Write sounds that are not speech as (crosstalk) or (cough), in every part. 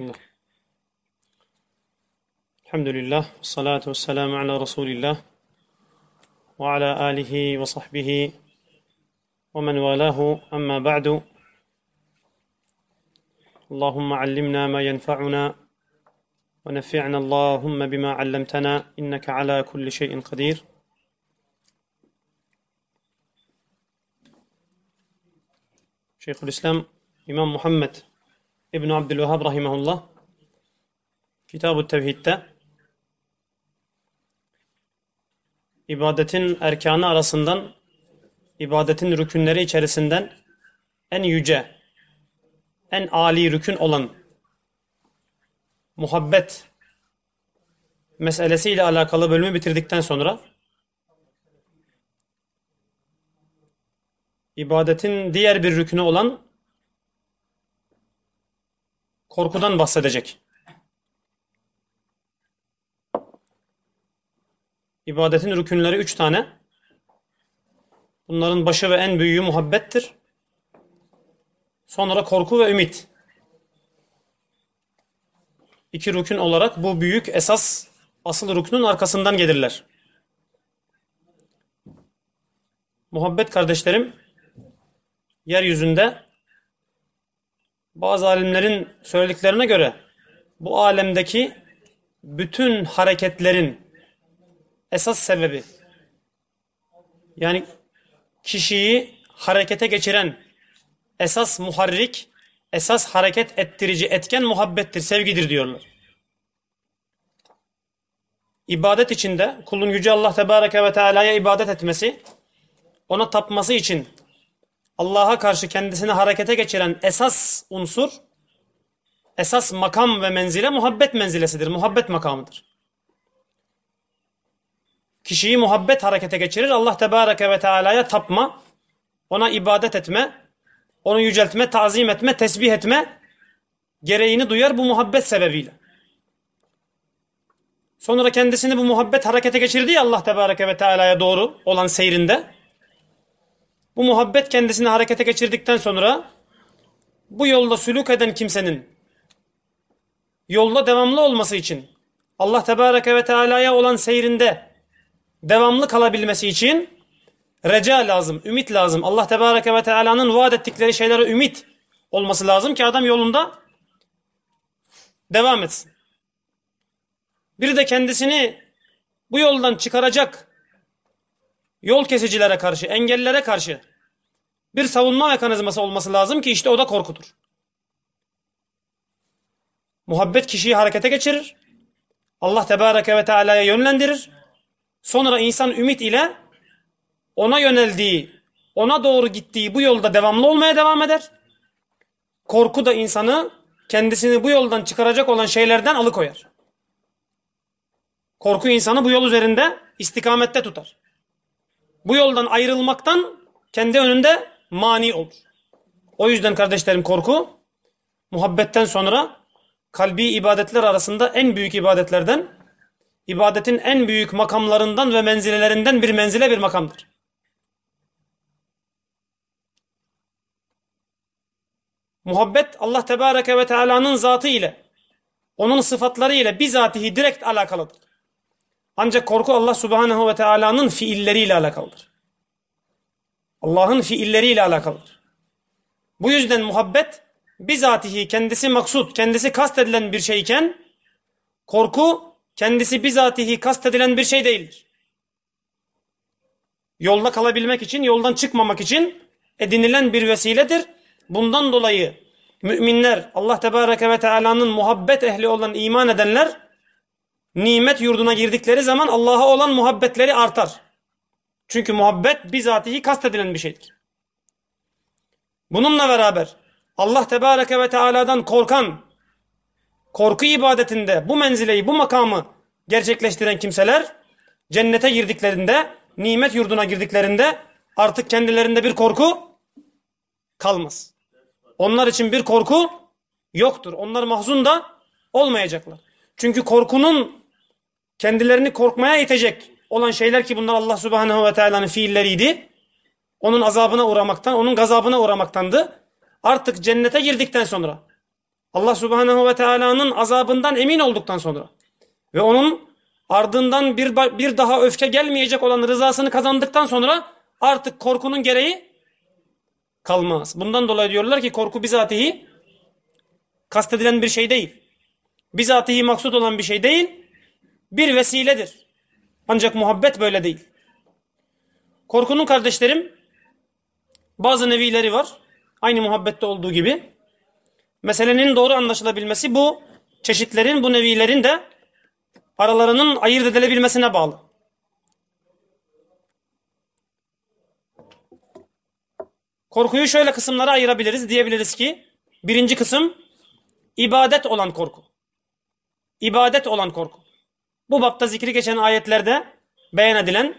Bismillah. Elhamdülillah. Salatu ve selamu ala Resulillah. Ve ala alihi ve sahbihi ve men valahu. Amma ba'du. Allahümme allimna ma yenfa'una ve nefi'na Allahümme bima allamtana inneke ala kulli şeyin kadir. Şeyhülislam İmam Muhammed İbn Abdülvehhab rahimehullah Kitab-ı Tevhid'de ibadetin erkanı arasından ibadetin rükünleri içerisinden en yüce en âli rükün olan muhabbet meselesiyle alakalı bölümü bitirdikten sonra ibadetin diğer bir rükünü olan korkudan bahsedecek. İbadetin rükünleri üç tane. Bunların başı ve en büyüğü muhabbettir. Sonra korku ve ümit. İki rükün olarak bu büyük esas asıl rüknün arkasından gelirler. Muhabbet kardeşlerim yeryüzünde bazı alimlerin söylediklerine göre bu alemdeki bütün hareketlerin esas sebebi yani kişiyi harekete geçiren esas muharrik, esas hareket ettirici etken muhabbettir, sevgidir diyorlar. İbadet içinde kulun yüce Allah Tebareke ve Teala'ya ibadet etmesi, ona tapması için Allah'a karşı kendisini harekete geçiren esas unsur, esas makam ve menzile muhabbet menzilesidir, muhabbet makamıdır. Kişiyi muhabbet harekete geçirir, Allah Tebareke ve Teala'ya tapma, ona ibadet etme, onu yüceltme, tazim etme, tesbih etme gereğini duyar bu muhabbet sebebiyle. Sonra kendisini bu muhabbet harekete geçirdi ya Allah Tebareke ve Teala'ya doğru olan seyrinde. Bu muhabbet kendisini harekete geçirdikten sonra bu yolda sülük eden kimsenin yolda devamlı olması için Allah Tebareke ve Teala'ya olan seyrinde devamlı kalabilmesi için reca lazım, ümit lazım. Allah Tebareke ve Teala'nın vaat ettikleri şeylere ümit olması lazım ki adam yolunda devam etsin. Bir de kendisini bu yoldan çıkaracak yol kesicilere karşı, engellere karşı bir savunma mekanizması olması lazım ki işte o da korkudur. Muhabbet kişiyi harekete geçirir. Allah Tebareke ve Teala'ya yönlendirir. Sonra insan ümit ile ona yöneldiği, ona doğru gittiği bu yolda devamlı olmaya devam eder. Korku da insanı kendisini bu yoldan çıkaracak olan şeylerden alıkoyar. Korku insanı bu yol üzerinde istikamette tutar. Bu yoldan ayrılmaktan kendi önünde mani olur. O yüzden kardeşlerim korku muhabbetten sonra kalbi ibadetler arasında en büyük ibadetlerden, ibadetin en büyük makamlarından ve menzilelerinden bir menzile bir makamdır. Muhabbet Allah Tebareke ve Teala'nın zatı ile, onun sıfatları ile bizatihi direkt alakalıdır. Ancak korku Allah Subhanahu ve Teala'nın fiilleriyle alakalıdır. Allah'ın fiilleriyle alakalıdır. Bu yüzden muhabbet bizatihi kendisi maksut, kendisi kastedilen bir şeyken korku kendisi bizatihi kastedilen bir şey değildir. Yolda kalabilmek için, yoldan çıkmamak için edinilen bir vesiledir. Bundan dolayı müminler, Allah Tebareke ve Teala'nın muhabbet ehli olan iman edenler nimet yurduna girdikleri zaman Allah'a olan muhabbetleri artar. Çünkü muhabbet bizatihi kastedilen bir şeydir. Bununla beraber Allah Tebareke ve Teala'dan korkan, korku ibadetinde bu menzileyi, bu makamı gerçekleştiren kimseler cennete girdiklerinde, nimet yurduna girdiklerinde artık kendilerinde bir korku kalmaz. Onlar için bir korku yoktur. Onlar mahzun da olmayacaklar. Çünkü korkunun kendilerini korkmaya itecek olan şeyler ki bunlar Allah Subhanahu ve Teala'nın fiilleriydi. Onun azabına uğramaktan, onun gazabına uğramaktandı. Artık cennete girdikten sonra Allah Subhanahu ve Teala'nın azabından emin olduktan sonra ve onun ardından bir, bir daha öfke gelmeyecek olan rızasını kazandıktan sonra artık korkunun gereği kalmaz. Bundan dolayı diyorlar ki korku bizatihi kastedilen bir şey değil. Bizatihi maksut olan bir şey değil, bir vesiledir. Ancak muhabbet böyle değil. Korkunun kardeşlerim bazı nevileri var. Aynı muhabbette olduğu gibi. Meselenin doğru anlaşılabilmesi bu çeşitlerin, bu nevilerin de aralarının ayırt edilebilmesine bağlı. Korkuyu şöyle kısımlara ayırabiliriz. Diyebiliriz ki birinci kısım ibadet olan korku. İbadet olan korku. Bu bapta zikri geçen ayetlerde beyan edilen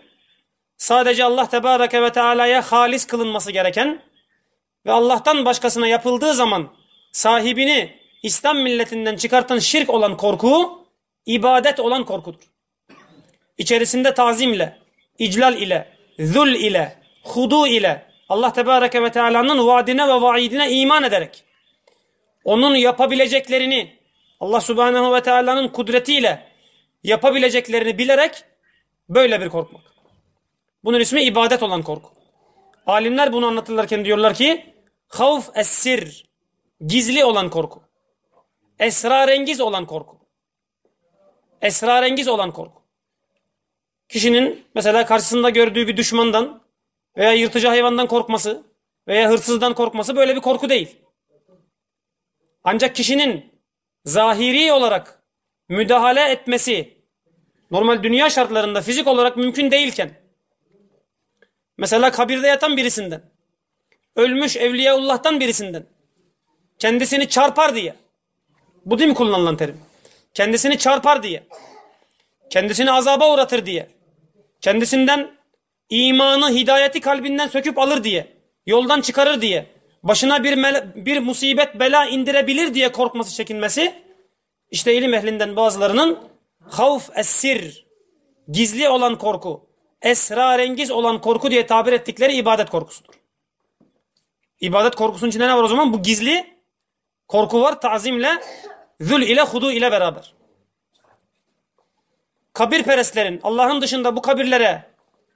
sadece Allah Tebareke ve Teala'ya halis kılınması gereken ve Allah'tan başkasına yapıldığı zaman sahibini İslam milletinden çıkartan şirk olan korku ibadet olan korkudur. İçerisinde tazimle, iclal ile, zul ile, hudu ile Allah Tebareke ve Teala'nın vaadine ve vaidine iman ederek onun yapabileceklerini Allah Subhanahu ve Teala'nın kudretiyle yapabileceklerini bilerek böyle bir korkmak. Bunun ismi ibadet olan korku. Alimler bunu anlatırlarken diyorlar ki havf es-sir gizli olan korku. Esrarengiz olan korku. Esrarengiz olan korku. Kişinin mesela karşısında gördüğü bir düşmandan veya yırtıcı hayvandan korkması veya hırsızdan korkması böyle bir korku değil. Ancak kişinin zahiri olarak müdahale etmesi normal dünya şartlarında fizik olarak mümkün değilken mesela kabirde yatan birisinden ölmüş Evliyaullah'tan birisinden kendisini çarpar diye bu değil mi kullanılan terim? Kendisini çarpar diye kendisini azaba uğratır diye kendisinden imanı, hidayeti kalbinden söküp alır diye yoldan çıkarır diye başına bir, bir musibet, bela indirebilir diye korkması, çekinmesi işte ilim ehlinden bazılarının havf esir gizli olan korku, esrarengiz olan korku diye tabir ettikleri ibadet korkusudur. İbadet korkusunun içinde ne var o zaman? Bu gizli korku var tazimle, zül ile, hudu ile beraber. Kabirperestlerin Allah'ın dışında bu kabirlere,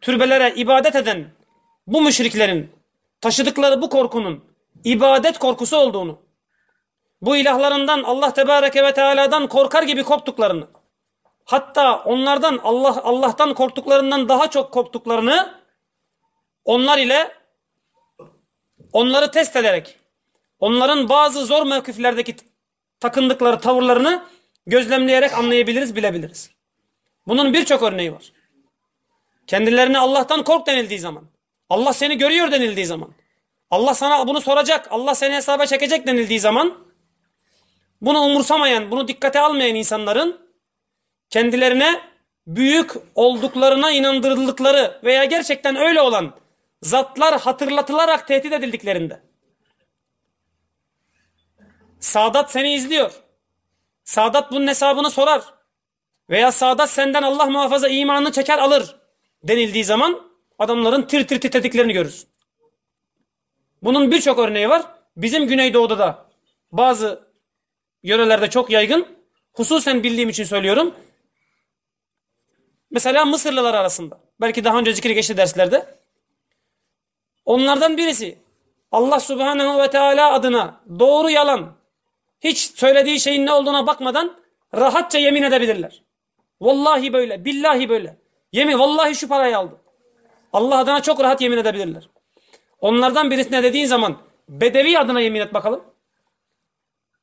türbelere ibadet eden bu müşriklerin taşıdıkları bu korkunun ibadet korkusu olduğunu, bu ilahlarından Allah Tebareke ve Teala'dan korkar gibi korktuklarını, hatta onlardan Allah Allah'tan korktuklarından daha çok korktuklarını onlar ile onları test ederek onların bazı zor mevkiflerdeki takındıkları tavırlarını gözlemleyerek anlayabiliriz, bilebiliriz. Bunun birçok örneği var. Kendilerine Allah'tan kork denildiği zaman, Allah seni görüyor denildiği zaman, Allah sana bunu soracak, Allah seni hesaba çekecek denildiği zaman bunu umursamayan, bunu dikkate almayan insanların kendilerine büyük olduklarına inandırıldıkları veya gerçekten öyle olan zatlar hatırlatılarak tehdit edildiklerinde Sadat seni izliyor. Sadat bunun hesabını sorar. Veya Sadat senden Allah muhafaza imanını çeker alır denildiği zaman adamların tir tir titrediklerini görürsün. Bunun birçok örneği var. Bizim Güneydoğu'da da bazı yörelerde çok yaygın. Hususen bildiğim için söylüyorum. Mesela Mısırlılar arasında. Belki daha önce zikri geçti derslerde. Onlardan birisi Allah Subhanahu ve Teala adına doğru yalan hiç söylediği şeyin ne olduğuna bakmadan rahatça yemin edebilirler. Vallahi böyle, billahi böyle. Yemin, vallahi şu parayı aldı. Allah adına çok rahat yemin edebilirler. Onlardan birisine dediğin zaman Bedevi adına yemin et bakalım.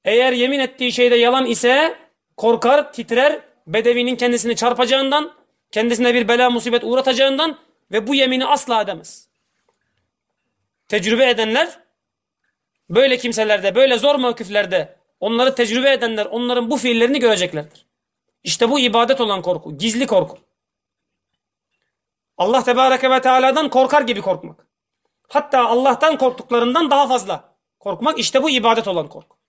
Eğer yemin ettiği şeyde yalan ise korkar, titrer, Bedevi'nin kendisini çarpacağından, kendisine bir bela musibet uğratacağından ve bu yemini asla edemez. Tecrübe edenler böyle kimselerde, böyle zor mevkiflerde onları tecrübe edenler onların bu fiillerini göreceklerdir. İşte bu ibadet olan korku, gizli korku. Allah Tebareke ve Teala'dan korkar gibi korkmak. Hatta Allah'tan korktuklarından daha fazla korkmak işte bu ibadet olan korku.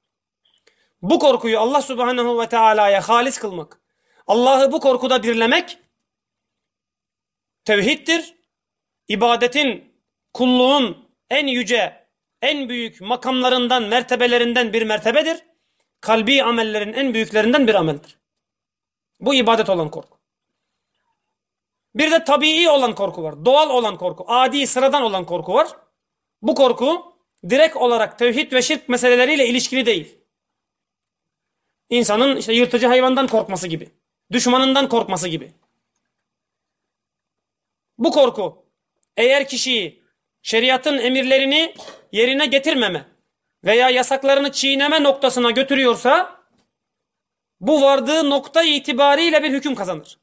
Bu korkuyu Allah Subhanahu ve Teala'ya halis kılmak, Allah'ı bu korkuda birlemek tevhiddir. İbadetin, kulluğun en yüce, en büyük makamlarından, mertebelerinden bir mertebedir. kalbi amellerin en büyüklerinden bir ameldir. Bu ibadet olan korku. Bir de tabii olan korku var. Doğal olan korku. Adi, sıradan olan korku var. Bu korku direkt olarak tevhid ve şirk meseleleriyle ilişkili değil. İnsanın işte yırtıcı hayvandan korkması gibi. Düşmanından korkması gibi. Bu korku eğer kişiyi şeriatın emirlerini yerine getirmeme veya yasaklarını çiğneme noktasına götürüyorsa bu vardığı nokta itibariyle bir hüküm kazanır.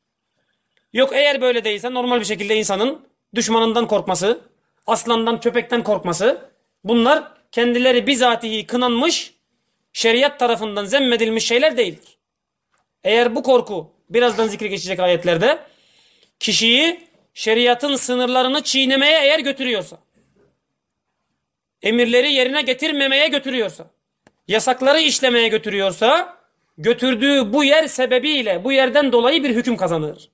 Yok eğer böyle değilse normal bir şekilde insanın düşmanından korkması, aslandan, köpekten korkması bunlar kendileri bizatihi kınanmış, şeriat tarafından zemmedilmiş şeyler değildir. Eğer bu korku birazdan zikri geçecek ayetlerde kişiyi şeriatın sınırlarını çiğnemeye eğer götürüyorsa, emirleri yerine getirmemeye götürüyorsa, yasakları işlemeye götürüyorsa, götürdüğü bu yer sebebiyle, bu yerden dolayı bir hüküm kazanır.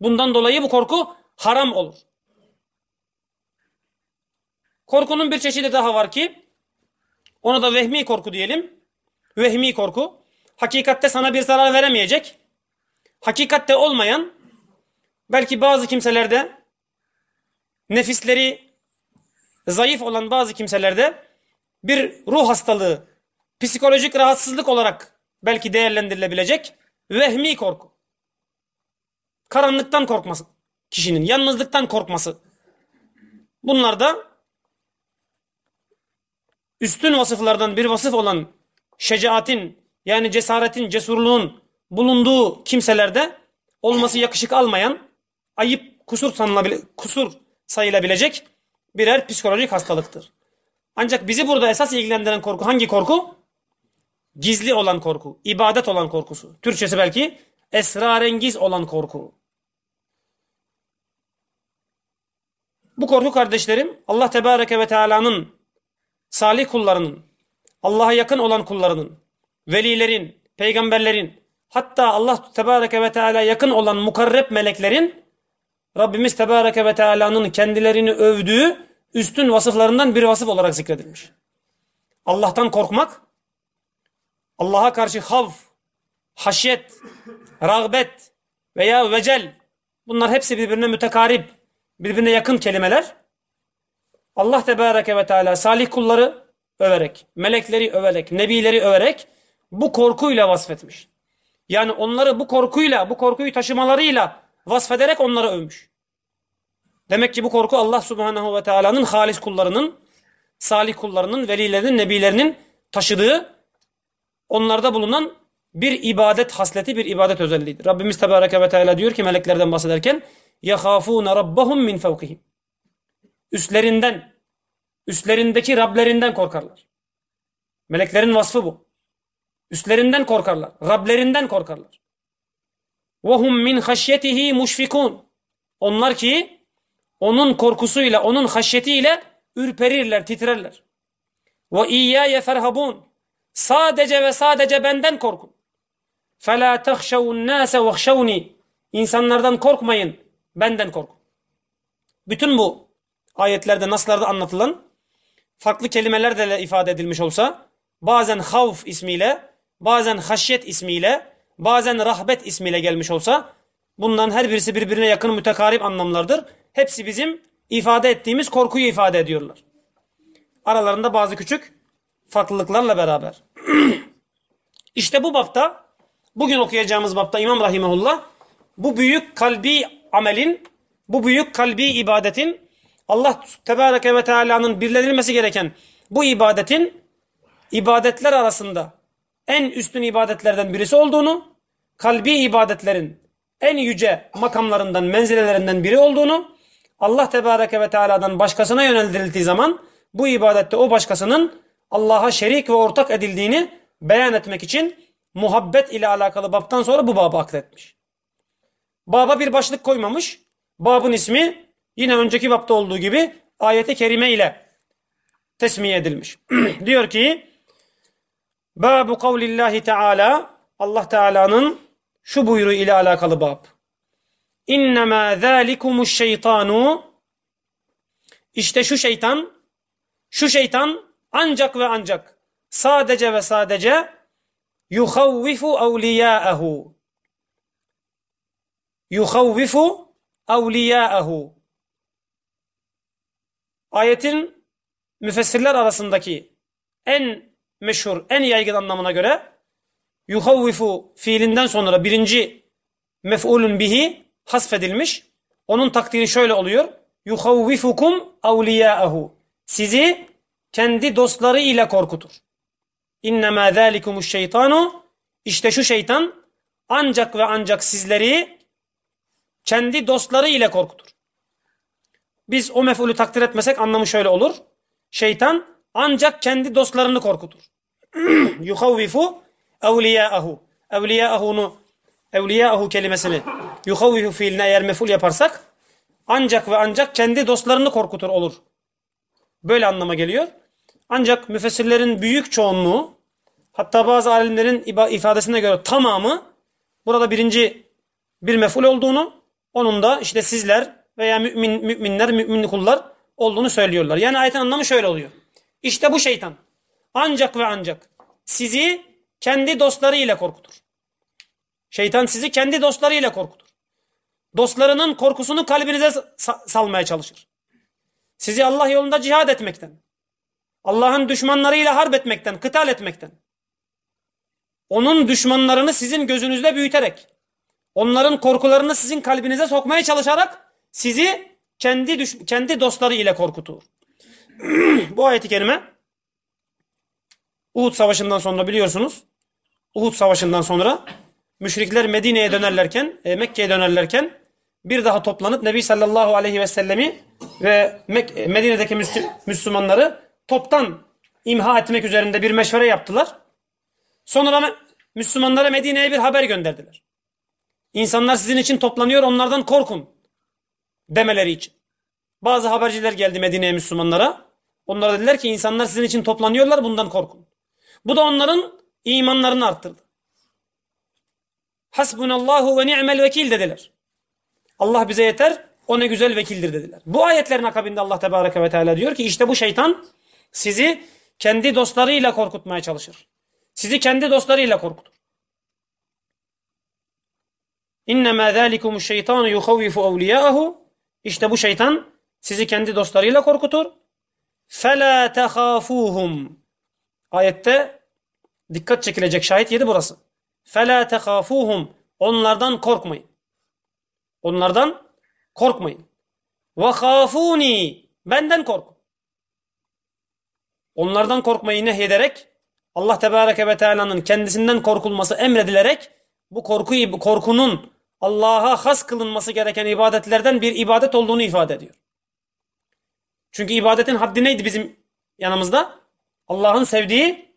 Bundan dolayı bu korku haram olur. Korkunun bir çeşidi daha var ki, ona da vehmi korku diyelim. Vehmi korku. Hakikatte sana bir zarar veremeyecek. Hakikatte olmayan, belki bazı kimselerde, nefisleri zayıf olan bazı kimselerde bir ruh hastalığı, psikolojik rahatsızlık olarak belki değerlendirilebilecek vehmi korku. Karanlıktan korkması kişinin, yalnızlıktan korkması. Bunlar da üstün vasıflardan bir vasıf olan şecaatin yani cesaretin, cesurluğun bulunduğu kimselerde olması yakışık almayan, ayıp, kusur sanılabile kusur sayılabilecek birer psikolojik hastalıktır. Ancak bizi burada esas ilgilendiren korku hangi korku? Gizli olan korku, ibadet olan korkusu. Türkçesi belki esrarengiz olan korku. Bu korku kardeşlerim Allah Tebareke ve Teala'nın salih kullarının, Allah'a yakın olan kullarının, velilerin, peygamberlerin, hatta Allah Tebareke ve Teala yakın olan mukarreb meleklerin Rabbimiz Tebareke ve Teala'nın kendilerini övdüğü üstün vasıflarından bir vasıf olarak zikredilmiş. Allah'tan korkmak, Allah'a karşı havf, haşyet, rağbet veya vecel bunlar hepsi birbirine mütekarip, birbirine yakın kelimeler. Allah Tebareke ve Teala salih kulları överek, melekleri överek, nebileri överek bu korkuyla vasfetmiş. Yani onları bu korkuyla, bu korkuyu taşımalarıyla vasfederek onları övmüş. Demek ki bu korku Allah Subhanahu ve Teala'nın halis kullarının, salih kullarının, velilerinin, nebilerinin taşıdığı, onlarda bulunan bir ibadet hasleti, bir ibadet özelliğidir. Rabbimiz Tebareke ve Teala diyor ki meleklerden bahsederken يَخَافُونَ رَبَّهُمْ مِنْ فَوْقِهِمْ Üstlerinden, üstlerdeki Rablerinden korkarlar. Meleklerin vasfı bu. Üstlerinden korkarlar. Rablerinden korkarlar. وَهُمْ مِنْ خَشْيَتِهِ مُشْفِكُونَ Onlar ki onun korkusuyla, onun haşyetiyle ürperirler, titrerler. Ve iyyâye ferhabun. Sadece ve sadece benden korkun. فَلَا تَخْشَوُ النَّاسَ وَخْشَوْنِي İnsanlardan korkmayın, benden korkun. Bütün bu ayetlerde, naslarda anlatılan farklı kelimelerle ifade edilmiş olsa, bazen havf ismiyle, bazen haşyet ismiyle, bazen rahbet ismiyle gelmiş olsa, bundan her birisi birbirine yakın mütekarip anlamlardır. Hepsi bizim ifade ettiğimiz korkuyu ifade ediyorlar. Aralarında bazı küçük farklılıklarla beraber. (clears throat) İşte bu bapta, bugün okuyacağımız bapta İmam Rahimahullah, bu büyük kalbi amelin, bu büyük kalbi ibadetin, Allah Tebareke ve Teala'nın birlenilmesi gereken bu ibadetin, ibadetler arasında en üstün ibadetlerden birisi olduğunu, kalbi ibadetlerin en yüce makamlarından, menzilelerinden biri olduğunu, Allah Tebareke ve Teala'dan başkasına yöneldirildiği zaman bu ibadette o başkasının Allah'a şerik ve ortak edildiğini beyan etmek için muhabbet ile alakalı babtan sonra bu babı akletmiş. Baba bir başlık koymamış. Babın ismi yine önceki babta olduğu gibi ayeti kerime ile tesmiye edilmiş. (clears throat) Diyor ki Babu kavlillahi teala Allah Teala'nın şu buyruğu ile alakalı bab. İnnemâ zâlikumuş şeytanu İşte şu şeytan şu şeytan ancak ve ancak sadece ve sadece yuhavvifu evliyâehu. Yuhavvifu evliyâehu. Ayetin müfessirler arasındaki en meşhur, en yaygın anlamına göre yuhavvifu fiilinden sonra birinci mef'ulun bihi hasfedilmiş. Onun takdiri şöyle oluyor. Yuhavvifukum evliyâehu. Sizi kendi dostları ile korkutur. İnnemâ zâlikumuş şeytanu. İşte şu şeytan ancak ve ancak sizleri kendi dostları ile korkutur. Biz o mef'ulü takdir etmesek anlamı şöyle olur. Şeytan ancak kendi dostlarını korkutur. (clears throat) Yuhavvifu evliyâehu. Evliyâehu'nu evliyâehu kelimesini yuhavvifu fiiline eğer mef'ul yaparsak ancak ve ancak kendi dostlarını korkutur olur. Böyle anlama geliyor. Ancak müfessirlerin büyük çoğunluğu hatta bazı alimlerin ifadesine göre tamamı burada birinci bir mef'ul olduğunu onun da işte sizler veya mümin, müminler, mümin kullar olduğunu söylüyorlar. Yani ayetin anlamı şöyle oluyor. İşte bu şeytan ancak ve ancak sizi kendi dostları ile korkutur. Şeytan sizi kendi dostları ile korkutur. Dostlarının korkusunu kalbinize salmaya çalışır. Sizi Allah yolunda cihad etmekten, Allah'ın düşmanlarıyla harp etmekten, kıtal etmekten, onun düşmanlarını sizin gözünüzde büyüterek, onların korkularını sizin kalbinize sokmaya çalışarak sizi kendi düş kendi dostları ile korkutur. (clears throat) Bu ayeti kerime Uhud Savaşı'ndan sonra biliyorsunuz Uhud Savaşı'ndan sonra müşrikler Medine'ye dönerlerken, e, Mekke'ye dönerlerken bir daha toplanıp Nebi sallallahu aleyhi ve sellemi ve Medine'deki Müslümanları toptan imha etmek üzerinde bir meşvere yaptılar. Sonra Müslümanlara Medine'ye bir haber gönderdiler. İnsanlar sizin için toplanıyor onlardan korkun demeleri için. Bazı haberciler geldi Medine'ye Müslümanlara. Onlara dediler ki insanlar sizin için toplanıyorlar bundan korkun. Bu da onların imanlarını arttırdı. Hasbunallahu ve ni'mel vekil dediler. Allah bize yeter, o ne güzel vekildir dediler. Bu ayetlerin akabinde Allah Tebareke ve Teala diyor ki işte bu şeytan sizi kendi dostlarıyla korkutmaya çalışır. Sizi kendi dostlarıyla korkutur. İnnemâ zâlikumuş şeytanu yuhavvifu evliyâhu İşte bu şeytan sizi kendi dostlarıyla korkutur. فَلَا تَخَافُوهُمْ Ayette dikkat çekilecek şahit yedi burası. فَلَا تَخَافُوهُمْ Onlardan korkmayın. Onlardan korkmayın. وَخَافُونِ Benden korkun. Onlardan korkmayı nehyederek Allah Tebareke ve Teala'nın kendisinden korkulması emredilerek bu korkuyu, bu korkunun Allah'a has kılınması gereken ibadetlerden bir ibadet olduğunu ifade ediyor. Çünkü ibadetin haddi neydi bizim yanımızda? Allah'ın sevdiği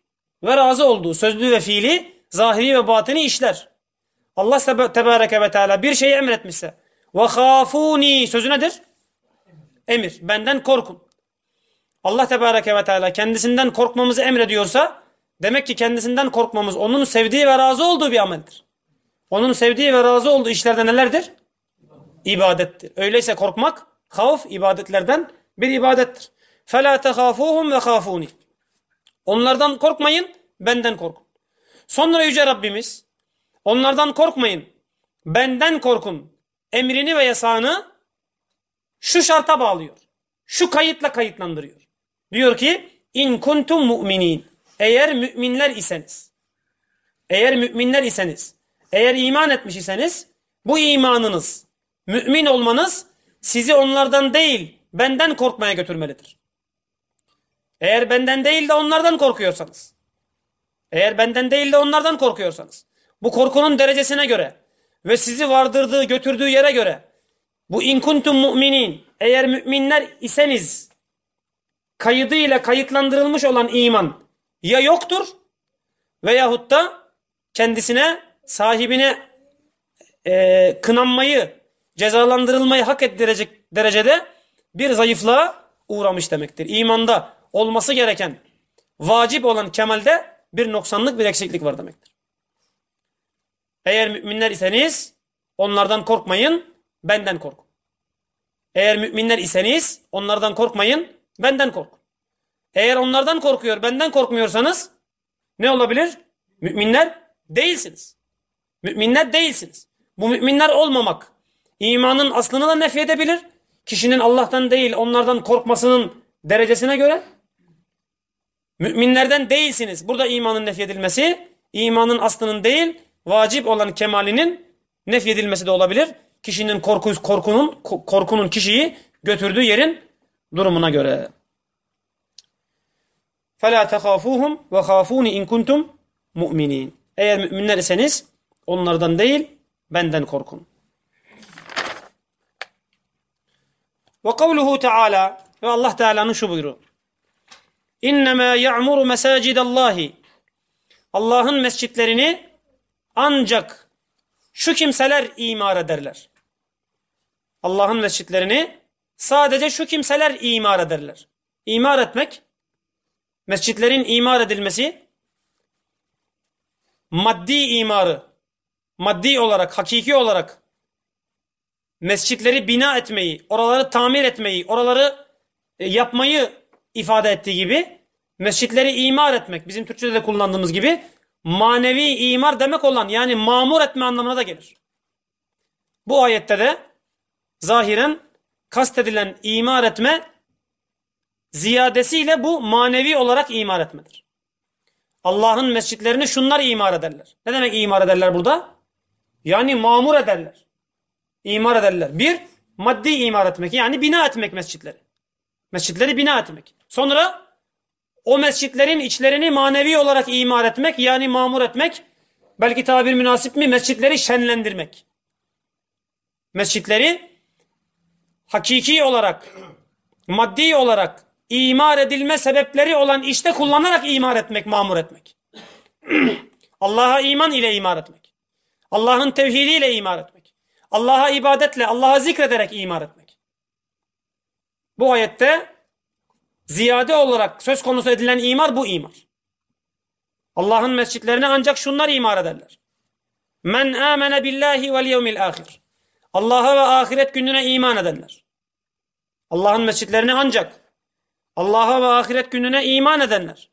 ve razı olduğu sözlü ve fiili, zahiri ve batini işler. Allah Tebareke ve Teala bir şeyi emretmişse ve khafuni sözü nedir? Emir. Benden korkun. Allah Tebareke ve Teala kendisinden korkmamızı emrediyorsa demek ki kendisinden korkmamız onun sevdiği ve razı olduğu bir ameldir. Onun sevdiği ve razı olduğu işlerde nelerdir? İbadettir. Öyleyse korkmak, havf ibadetlerden bir ibadettir. فَلَا تَخَافُوهُمْ وَخَافُونِ Onlardan korkmayın, benden korkun. Sonra Yüce Rabbimiz, onlardan korkmayın, benden korkun emrini ve yasağını şu şarta bağlıyor. Şu kayıtla kayıtlandırıyor. Diyor ki, in kuntum mu'minin. Eğer müminler iseniz, eğer müminler iseniz, eğer iman etmiş iseniz, bu imanınız, mümin olmanız sizi onlardan değil, benden korkmaya götürmelidir. Eğer benden değil de onlardan korkuyorsanız, eğer benden değil de onlardan korkuyorsanız, bu korkunun derecesine göre ve sizi vardırdığı, götürdüğü yere göre, bu inkuntum müminin, eğer müminler iseniz, kaydıyla kayıtlandırılmış olan iman ya yoktur veyahut da kendisine, sahibine e, kınanmayı, cezalandırılmayı hak ettirecek derecede bir zayıflığa uğramış demektir. İmanda olması gereken, vacip olan kemalde bir noksanlık, bir eksiklik var demektir. Eğer müminler iseniz onlardan korkmayın, benden korkun. Eğer müminler iseniz onlardan korkmayın, benden korkun. Eğer onlardan korkuyor, benden korkmuyorsanız ne olabilir? Müminler değilsiniz. Müminler değilsiniz. Bu müminler olmamak imanın aslını da nefyedebilir. Kişinin Allah'tan değil onlardan korkmasının derecesine göre müminlerden değilsiniz. Burada imanın nefyedilmesi imanın aslının değil vacip olan kemalinin nefyedilmesi de olabilir. Kişinin korku, korkunun, korkunun kişiyi götürdüğü yerin durumuna göre. فَلَا تَخَافُوهُمْ وَخَافُونِ اِنْ كُنْتُمْ مُؤْمِنِينَ Eğer müminler iseniz onlardan değil benden korkun. Ve kavluhu Teala ve Allah Teala'nın şu buyruğu. İnnemâ ya'muru mesâcidallahi Allah'ın mescitlerini ancak şu kimseler imar ederler. Allah'ın mescitlerini sadece şu kimseler imar ederler. İmar etmek, mescitlerin imar edilmesi, maddi imarı, maddi olarak, hakiki olarak mescitleri bina etmeyi, oraları tamir etmeyi, oraları e, yapmayı ifade ettiği gibi mescitleri imar etmek bizim Türkçe'de de kullandığımız gibi manevi imar demek olan yani mamur etme anlamına da gelir. Bu ayette de zahiren kastedilen imar etme ziyadesiyle bu manevi olarak imar etmedir. Allah'ın mescitlerini şunlar imar ederler. Ne demek imar ederler burada? Yani mamur ederler. İmar ederler. Bir, maddi imar etmek yani bina etmek mescitleri. Mescitleri bina etmek. Sonra o mescitlerin içlerini manevi olarak imar etmek yani mamur etmek. Belki tabir münasip mi? Mescitleri şenlendirmek. Mescitleri hakiki olarak, maddi olarak imar edilme sebepleri olan işte kullanarak imar etmek, mamur etmek. (clears throat) Allah'a iman ile imar etmek. Allah'ın tevhidiyle imar etmek. Allah'a ibadetle, Allah'a zikrederek imar etmek. Bu ayette ziyade olarak söz konusu edilen imar bu imar. Allah'ın mescitlerine ancak şunlar imar ederler. Men amene billahi vel yevmil ahir. Allah'a ve ahiret gününe iman edenler. Allah'ın mescitlerine ancak Allah'a ve ahiret gününe iman edenler.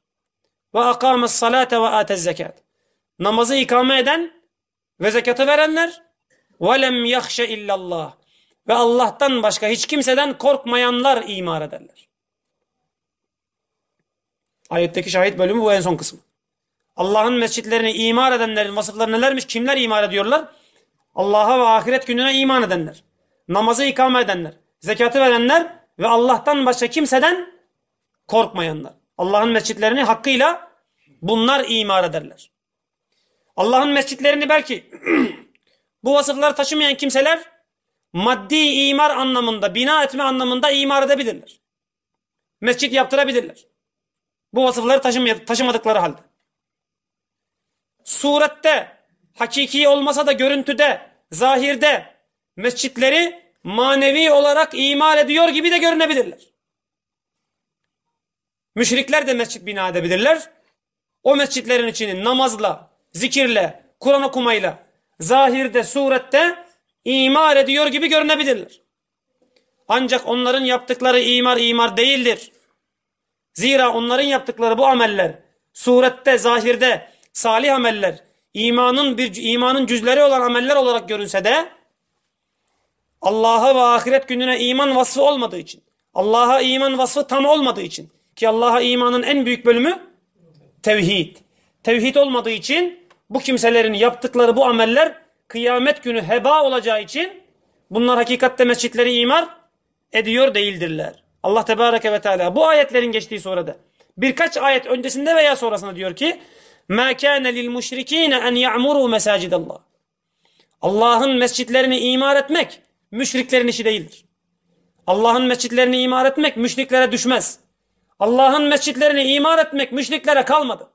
Ve akames salate ve atez zekat. Namazı ikame eden ve zekatı verenler. Ve lem yahşe illallah. Ve Allah'tan başka hiç kimseden korkmayanlar imar ederler. Ayetteki şahit bölümü bu en son kısmı. Allah'ın mescitlerini imar edenlerin vasıfları nelermiş? Kimler imar ediyorlar? Allah'a ve ahiret gününe iman edenler. Namazı ikame edenler. Zekatı verenler ve Allah'tan başka kimseden korkmayanlar. Allah'ın mescitlerini hakkıyla bunlar imar ederler. Allah'ın mescitlerini belki (clears throat) bu vasıfları taşımayan kimseler maddi imar anlamında, bina etme anlamında imar edebilirler. Mescit yaptırabilirler. Bu vasıfları taşımadıkları halde. Surette, hakiki olmasa da görüntüde, zahirde mescitleri manevi olarak imar ediyor gibi de görünebilirler. Müşrikler de mescit bina edebilirler. O mescitlerin içini namazla, zikirle, Kur'an okumayla, zahirde, surette imar ediyor gibi görünebilirler. Ancak onların yaptıkları imar imar değildir. Zira onların yaptıkları bu ameller surette, zahirde salih ameller, imanın bir imanın cüzleri olan ameller olarak görünse de Allah'a ve ahiret gününe iman vasfı olmadığı için, Allah'a iman vasfı tam olmadığı için ki Allah'a imanın en büyük bölümü tevhid. Tevhid olmadığı için bu kimselerin yaptıkları bu ameller kıyamet günü heba olacağı için bunlar hakikatte mescitleri imar ediyor değildirler. Allah Tebareke ve Teala bu ayetlerin geçtiği surede birkaç ayet öncesinde veya sonrasında diyor ki مَا كَانَ لِلْمُشْرِك۪ينَ اَنْ يَعْمُرُوا مَسَاجِدَ اللّٰهِ Allah'ın mescitlerini imar etmek müşriklerin işi değildir. Allah'ın mescitlerini imar etmek müşriklere düşmez. Allah'ın mescitlerini imar etmek müşriklere kalmadı.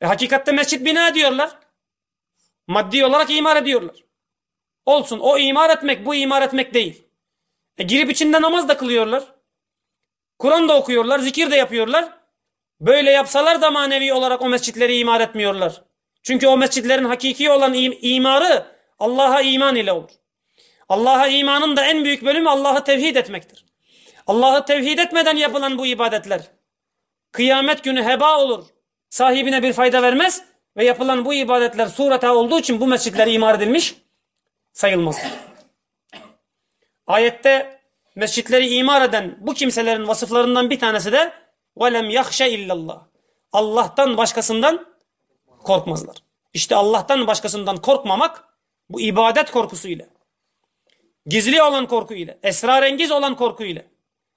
E, hakikatte mescit bina ediyorlar. Maddi olarak imar ediyorlar. Olsun o imar etmek bu imar etmek değil. E, girip içinde namaz da kılıyorlar. Kur'an da okuyorlar, zikir de yapıyorlar. Böyle yapsalar da manevi olarak o mescitleri imar etmiyorlar. Çünkü o mescitlerin hakiki olan im imarı Allah'a iman ile olur. Allah'a imanın da en büyük bölümü Allah'ı tevhid etmektir. Allah'ı tevhid etmeden yapılan bu ibadetler kıyamet günü heba olur, sahibine bir fayda vermez ve yapılan bu ibadetler sureta olduğu için bu mescitler imar edilmiş sayılmaz. Ayette mescitleri imar eden bu kimselerin vasıflarından bir tanesi de وَلَمْ يَخْشَ illallah. Allah'tan başkasından korkmazlar. İşte Allah'tan başkasından korkmamak bu ibadet korkusu ile, gizli olan korku ile, esrarengiz olan korku ile,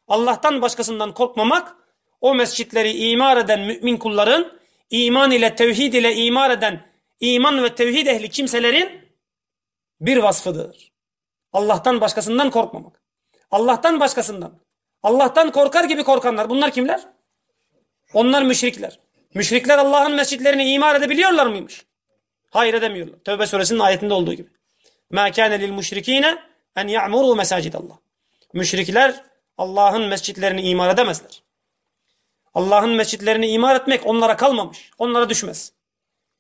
Allah'tan başkasından korkmamak o mescitleri imar eden mümin kulların iman ile tevhid ile imar eden iman ve tevhid ehli kimselerin bir vasfıdır. Allah'tan başkasından korkmamak. Allah'tan başkasından. Allah'tan korkar gibi korkanlar. Bunlar kimler? Onlar müşrikler. Müşrikler Allah'ın mescitlerini imar edebiliyorlar mıymış? Hayır edemiyorlar. Tövbe suresinin ayetinde olduğu gibi. مَا كَانَ لِلْمُشْرِك۪ينَ اَنْ يَعْمُرُوا مَسَاجِدَ اللّٰهِ Müşrikler Allah'ın mescitlerini imar edemezler. Allah'ın mescitlerini imar etmek onlara kalmamış. Onlara düşmez.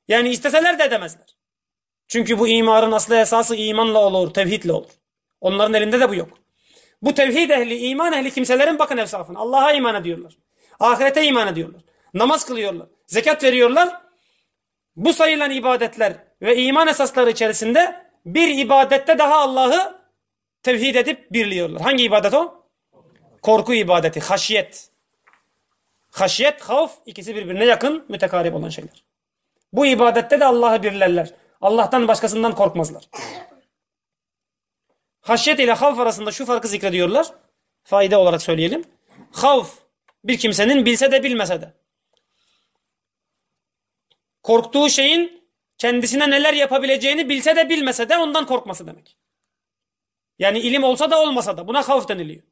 Yani isteseler de edemezler. Çünkü bu imarın aslı esası imanla olur, tevhidle olur. Onların elinde de bu yok. Bu tevhid ehli, iman ehli kimselerin bakın efsafına. Allah'a iman ediyorlar. Ahirete iman ediyorlar. Namaz kılıyorlar. Zekat veriyorlar. Bu sayılan ibadetler ve iman esasları içerisinde bir ibadette daha Allah'ı tevhid edip birliyorlar. Hangi ibadet o? Korku ibadeti, haşiyet. Haşiyet, havf ikisi birbirine yakın, mütekarip olan şeyler. Bu ibadette de Allah'ı birlerler. Allah'tan başkasından korkmazlar. Haşyet ile havf arasında şu farkı zikrediyorlar. Fayda olarak söyleyelim. Havf bir kimsenin bilse de bilmese de. Korktuğu şeyin kendisine neler yapabileceğini bilse de bilmese de ondan korkması demek. Yani ilim olsa da olmasa da buna havf deniliyor.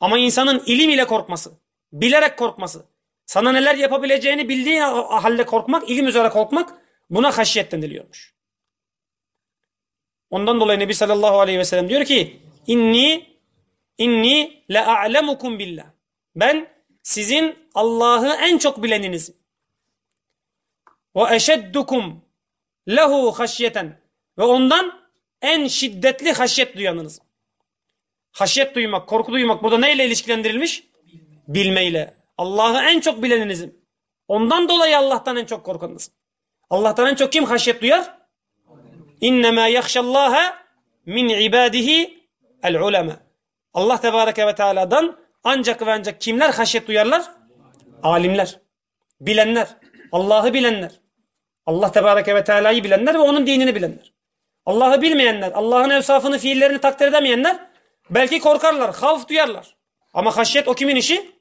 Ama insanın ilim ile korkması, bilerek korkması, sana neler yapabileceğini bildiği halde korkmak, ilim üzere korkmak buna haşyet deniliyormuş. Ondan dolayı Nebi sallallahu aleyhi ve sellem diyor ki inni inni le a'lemukum billah. Ben sizin Allah'ı en çok bileninizim. Ve eşeddukum lehu haşyeten ve ondan en şiddetli haşyet duyanınız. Haşyet duymak, korku duymak burada neyle ilişkilendirilmiş? Bilmeyle. Allah'ı en çok bileninizim. Ondan dolayı Allah'tan en çok korkanınız. Allah'tan en çok kim haşyet duyar? İnnemâ yakşallâhe min ibâdihi el ulema. Allah Tebareke ve Teala'dan ancak ve ancak kimler haşyet duyarlar? Alimler, bilenler, Allah'ı bilenler. Allah Tebareke ve Teala'yı bilenler ve onun dinini bilenler. Allah'ı bilmeyenler, Allah'ın evsafını, fiillerini takdir edemeyenler belki korkarlar, havf duyarlar. Ama haşyet o kimin işi?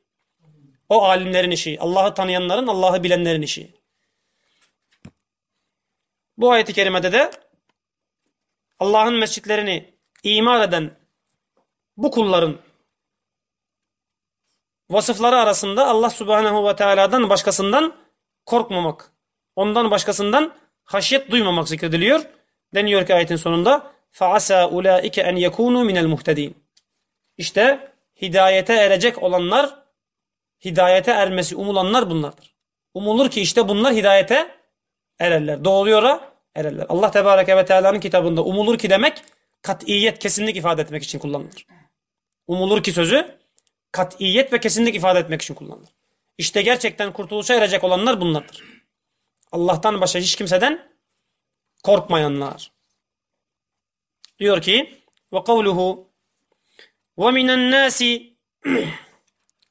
O alimlerin işi. Allah'ı tanıyanların, Allah'ı bilenlerin işi. Bu ayeti kerimede de Allah'ın mescitlerini imar eden bu kulların vasıfları arasında Allah subhanehu ve teala'dan başkasından korkmamak, ondan başkasından haşyet duymamak zikrediliyor. Deniyor ki ayetin sonunda فَعَسَى اُولَٰئِكَ اَنْ يَكُونُوا مِنَ الْمُهْتَد۪ينَ İşte hidayete erecek olanlar, hidayete ermesi umulanlar bunlardır. Umulur ki işte bunlar hidayete ererler. Doğruyora ererler. Allah Tebareke ve Teala'nın kitabında umulur ki demek kat'iyet, kesinlik ifade etmek için kullanılır. Umulur ki sözü kat'iyet ve kesinlik ifade etmek için kullanılır. İşte gerçekten kurtuluşa erecek olanlar bunlardır. Allah'tan başka hiç kimseden korkmayanlar. Diyor ki ve kavluhu ve minen nasi (clears throat)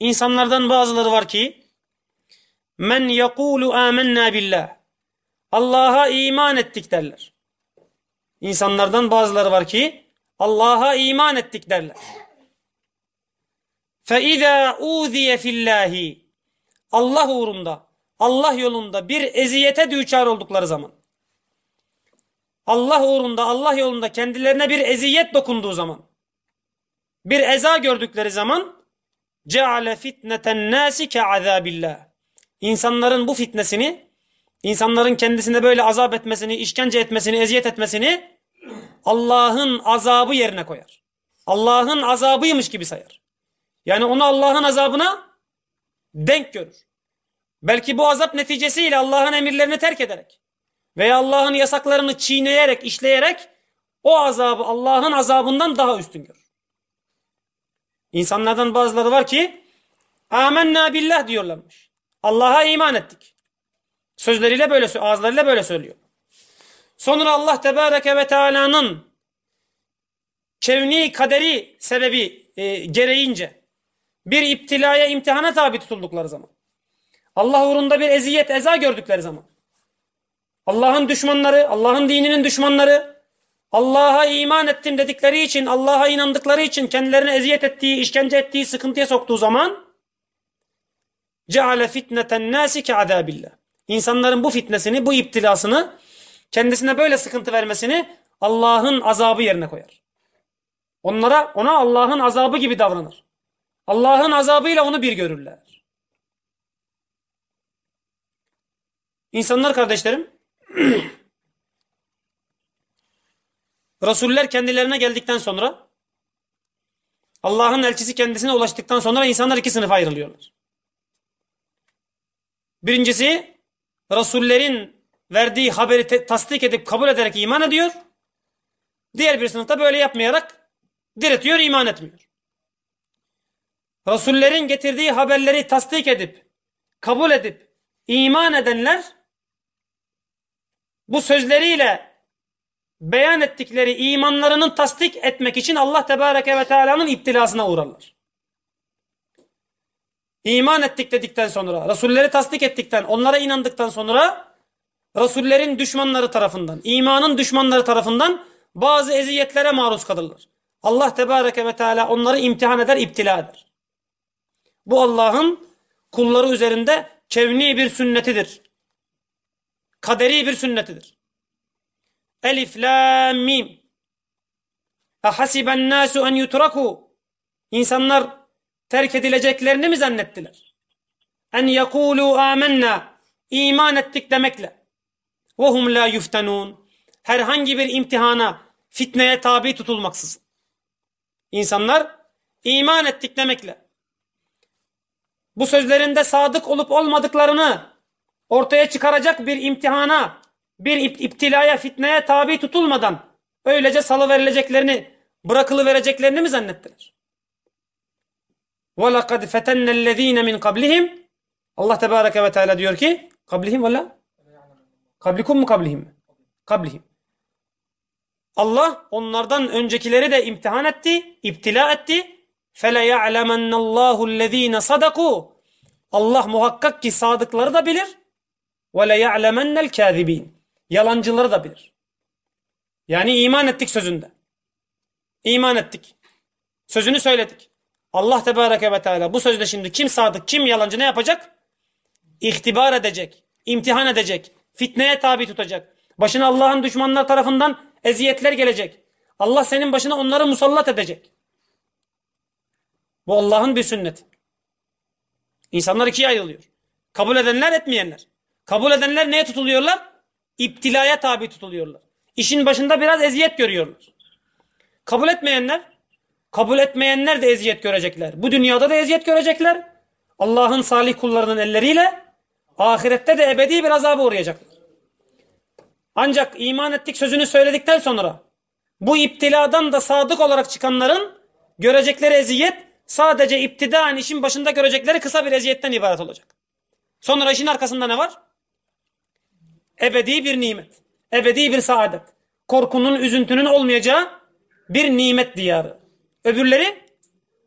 insanlardan bazıları var ki men yekulu amennâ billah Allah'a iman ettik derler. İnsanlardan bazıları var ki Allah'a iman ettik derler. فَاِذَا اُذِيَ فِي اللّٰهِ Allah uğrunda, Allah yolunda bir eziyete düçar oldukları zaman, Allah uğrunda, Allah yolunda kendilerine bir eziyet dokunduğu zaman, bir eza gördükleri zaman, ceale fitneten nasi ke azabillah. İnsanların bu fitnesini, insanların kendisine böyle azap etmesini, işkence etmesini, eziyet etmesini Allah'ın azabı yerine koyar. Allah'ın azabıymış gibi sayar. Yani onu Allah'ın azabına denk görür. Belki bu azap neticesiyle Allah'ın emirlerini terk ederek veya Allah'ın yasaklarını çiğneyerek, işleyerek o azabı Allah'ın azabından daha üstün görür. İnsanlardan bazıları var ki amenna billah diyorlarmış. Allah'a iman ettik. Sözleriyle böyle, ağızlarıyla böyle söylüyor. Sonra Allah Tebareke ve Teala'nın kevni kaderi sebebi e, gereğince bir iptilaya, imtihana tabi tutuldukları zaman, Allah uğrunda bir eziyet, eza gördükleri zaman, Allah'ın düşmanları, Allah'ın dininin düşmanları, Allah'a iman ettim dedikleri için, Allah'a inandıkları için kendilerine eziyet ettiği, işkence ettiği, sıkıntıya soktuğu zaman ceale fitneten nasi ki azabillah. İnsanların bu fitnesini, bu iptilasını, kendisine böyle sıkıntı vermesini Allah'ın azabı yerine koyar. Onlara, ona Allah'ın azabı gibi davranır. Allah'ın azabıyla onu bir görürler. İnsanlar kardeşlerim, (clears throat) Resuller kendilerine geldikten sonra, Allah'ın elçisi kendisine ulaştıktan sonra insanlar iki sınıfa ayrılıyorlar. Birincisi, Resullerin verdiği haberi tasdik edip kabul ederek iman ediyor. Diğer bir sınıfta böyle yapmayarak diretiyor, iman etmiyor. Resullerin getirdiği haberleri tasdik edip, kabul edip, iman edenler bu sözleriyle beyan ettikleri imanlarının tasdik etmek için Allah Tebareke ve Teala'nın iptilasına uğrarlar. İman ettik dedikten sonra, Resulleri tasdik ettikten, onlara inandıktan sonra Resullerin düşmanları tarafından, imanın düşmanları tarafından bazı eziyetlere maruz kalırlar. Allah Tebareke ve Teala onları imtihan eder, iptila eder. Bu Allah'ın kulları üzerinde kevni bir sünnetidir. Kaderi bir sünnetidir. Elif, la, mim. Ehasiben nasu en yutraku. İnsanlar terk edileceklerini mi zannettiler? En yekulu amennâ. İman ettik demekle. Ve hum la yuftenun. Herhangi bir imtihana, fitneye tabi tutulmaksızın. İnsanlar iman ettik demekle. Bu sözlerinde sadık olup olmadıklarını ortaya çıkaracak bir imtihana, bir iptilaya, fitneye tabi tutulmadan öylece salı verileceklerini, bırakılı vereceklerini mi zannettiler? وَلَقَدْ فَتَنَّ الَّذ۪ينَ مِنْ قَبْلِهِمْ Allah Tebareke ve Teala diyor ki kablihim valla kablikum mu kablihim mi? Kablihim. Allah onlardan öncekileri de imtihan etti, iptila etti. فَلَيَعْلَمَنَّ اللّٰهُ الَّذ۪ينَ صَدَقُوا Allah muhakkak ki sadıkları da bilir. وَلَيَعْلَمَنَّ الْكَاذِب۪ينَ Yalancıları da bilir. Yani iman ettik sözünde. İman ettik. Sözünü söyledik. Allah Tebareke ve Teala bu sözde şimdi kim sadık kim yalancı ne yapacak? İhtibar edecek, imtihan edecek, fitneye tabi tutacak. Başına Allah'ın düşmanlar tarafından eziyetler gelecek. Allah senin başına onları musallat edecek. Bu Allah'ın bir sünneti. İnsanlar ikiye ayrılıyor. Kabul edenler etmeyenler. Kabul edenler neye tutuluyorlar? İptilaya tabi tutuluyorlar. İşin başında biraz eziyet görüyorlar. Kabul etmeyenler Kabul etmeyenler de eziyet görecekler. Bu dünyada da eziyet görecekler. Allah'ın salih kullarının elleriyle ahirette de ebedi bir azaba uğrayacaklar. Ancak iman ettik sözünü söyledikten sonra bu iptiladan da sadık olarak çıkanların görecekleri eziyet sadece iptidaen işin başında görecekleri kısa bir eziyetten ibaret olacak. Sonra işin arkasında ne var? Ebedi bir nimet. Ebedi bir saadet. Korkunun, üzüntünün olmayacağı bir nimet diyarı. Öbürleri,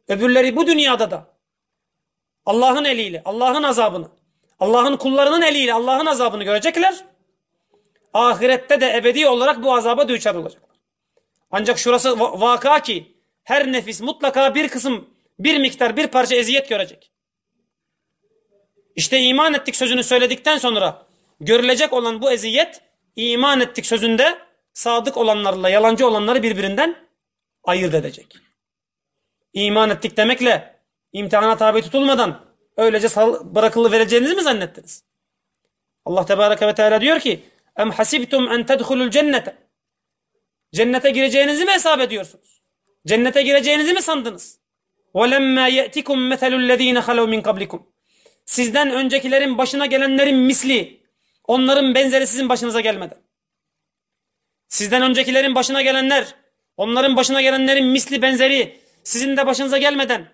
öbürleri bu dünyada da Allah'ın eliyle, Allah'ın azabını, Allah'ın kullarının eliyle Allah'ın azabını görecekler. Ahirette de ebedi olarak bu azaba düçar olacaklar. Ancak şurası vaka ki her nefis mutlaka bir kısım, bir miktar, bir parça eziyet görecek. İşte iman ettik sözünü söyledikten sonra görülecek olan bu eziyet iman ettik sözünde sadık olanlarla yalancı olanları birbirinden ayırt edecek iman ettik demekle imtihana tabi tutulmadan öylece bırakılı vereceğinizi mi zannettiniz? Allah Tebareke ve Teala diyor ki Em hasibtum en tedhulul cennete Cennete gireceğinizi mi hesap ediyorsunuz? Cennete gireceğinizi mi sandınız? وَلَمَّا يَأْتِكُمْ مَثَلُ الَّذ۪ينَ خَلَوْ مِنْ قَبْلِكُمْ Sizden öncekilerin başına gelenlerin misli, onların benzeri sizin başınıza gelmedi. Sizden öncekilerin başına gelenler, onların başına gelenlerin misli benzeri sizin de başınıza gelmeden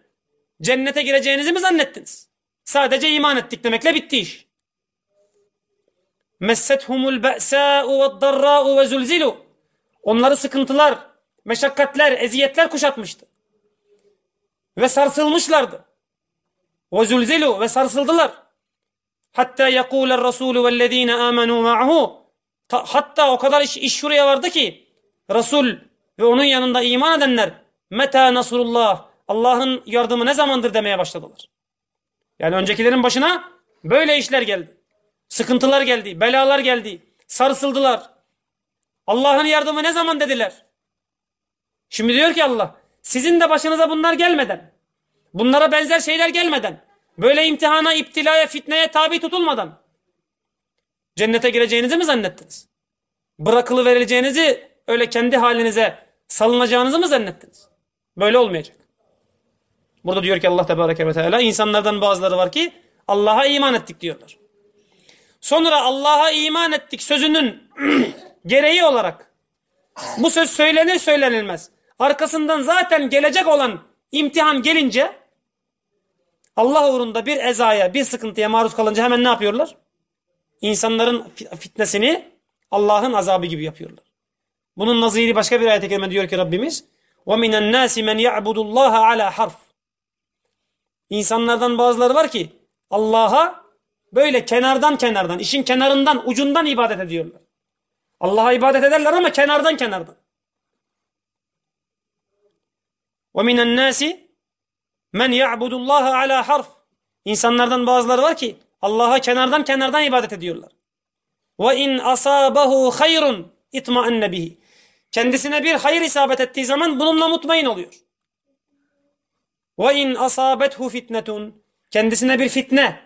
cennete gireceğinizi mi zannettiniz? Sadece iman ettik demekle bitti iş. Messethumul be'sâ'u ve'd-darrâ'u ve zulzilu. Onları sıkıntılar, meşakkatler, eziyetler kuşatmıştı. Ve sarsılmışlardı. Ve zulzilu ve sarsıldılar. Hatta yekûler rasûlü vellezîne âmenû ma'hu. Hatta o kadar iş, iş şuraya vardı ki Resul ve onun yanında iman edenler meta nasrullah Allah'ın yardımı ne zamandır demeye başladılar. Yani öncekilerin başına böyle işler geldi. Sıkıntılar geldi, belalar geldi, sarsıldılar. Allah'ın yardımı ne zaman dediler? Şimdi diyor ki Allah, sizin de başınıza bunlar gelmeden, bunlara benzer şeyler gelmeden, böyle imtihana, iptilaya, fitneye tabi tutulmadan cennete gireceğinizi mi zannettiniz? Bırakılı verileceğinizi, öyle kendi halinize salınacağınızı mı zannettiniz? Böyle olmayacak. Burada diyor ki Allah Tebareke ve Teala insanlardan bazıları var ki Allah'a iman ettik diyorlar. Sonra Allah'a iman ettik sözünün (clears throat) gereği olarak bu söz söylenir söylenilmez. Arkasından zaten gelecek olan imtihan gelince Allah uğrunda bir ezaya, bir sıkıntıya maruz kalınca hemen ne yapıyorlar? İnsanların fitnesini Allah'ın azabı gibi yapıyorlar. Bunun naziri başka bir ayet-i kerime diyor ki Rabbimiz وَمِنَ النَّاسِ مَنْ يَعْبُدُ اللّٰهَ عَلَى حَرْفٍ İnsanlardan bazıları var ki Allah'a böyle kenardan kenardan, işin kenarından, ucundan ibadet ediyorlar. Allah'a ibadet ederler ama kenardan kenardan. وَمِنَ النَّاسِ Men ya'budullaha ala harf. İnsanlardan bazıları var ki Allah'a kenardan kenardan ibadet ediyorlar. Ve in asabahu hayrun itma'anne bihi. Kendisine bir hayır isabet ettiği zaman bununla mutmain oluyor. Ve in asabethu fitnetun. Kendisine bir fitne,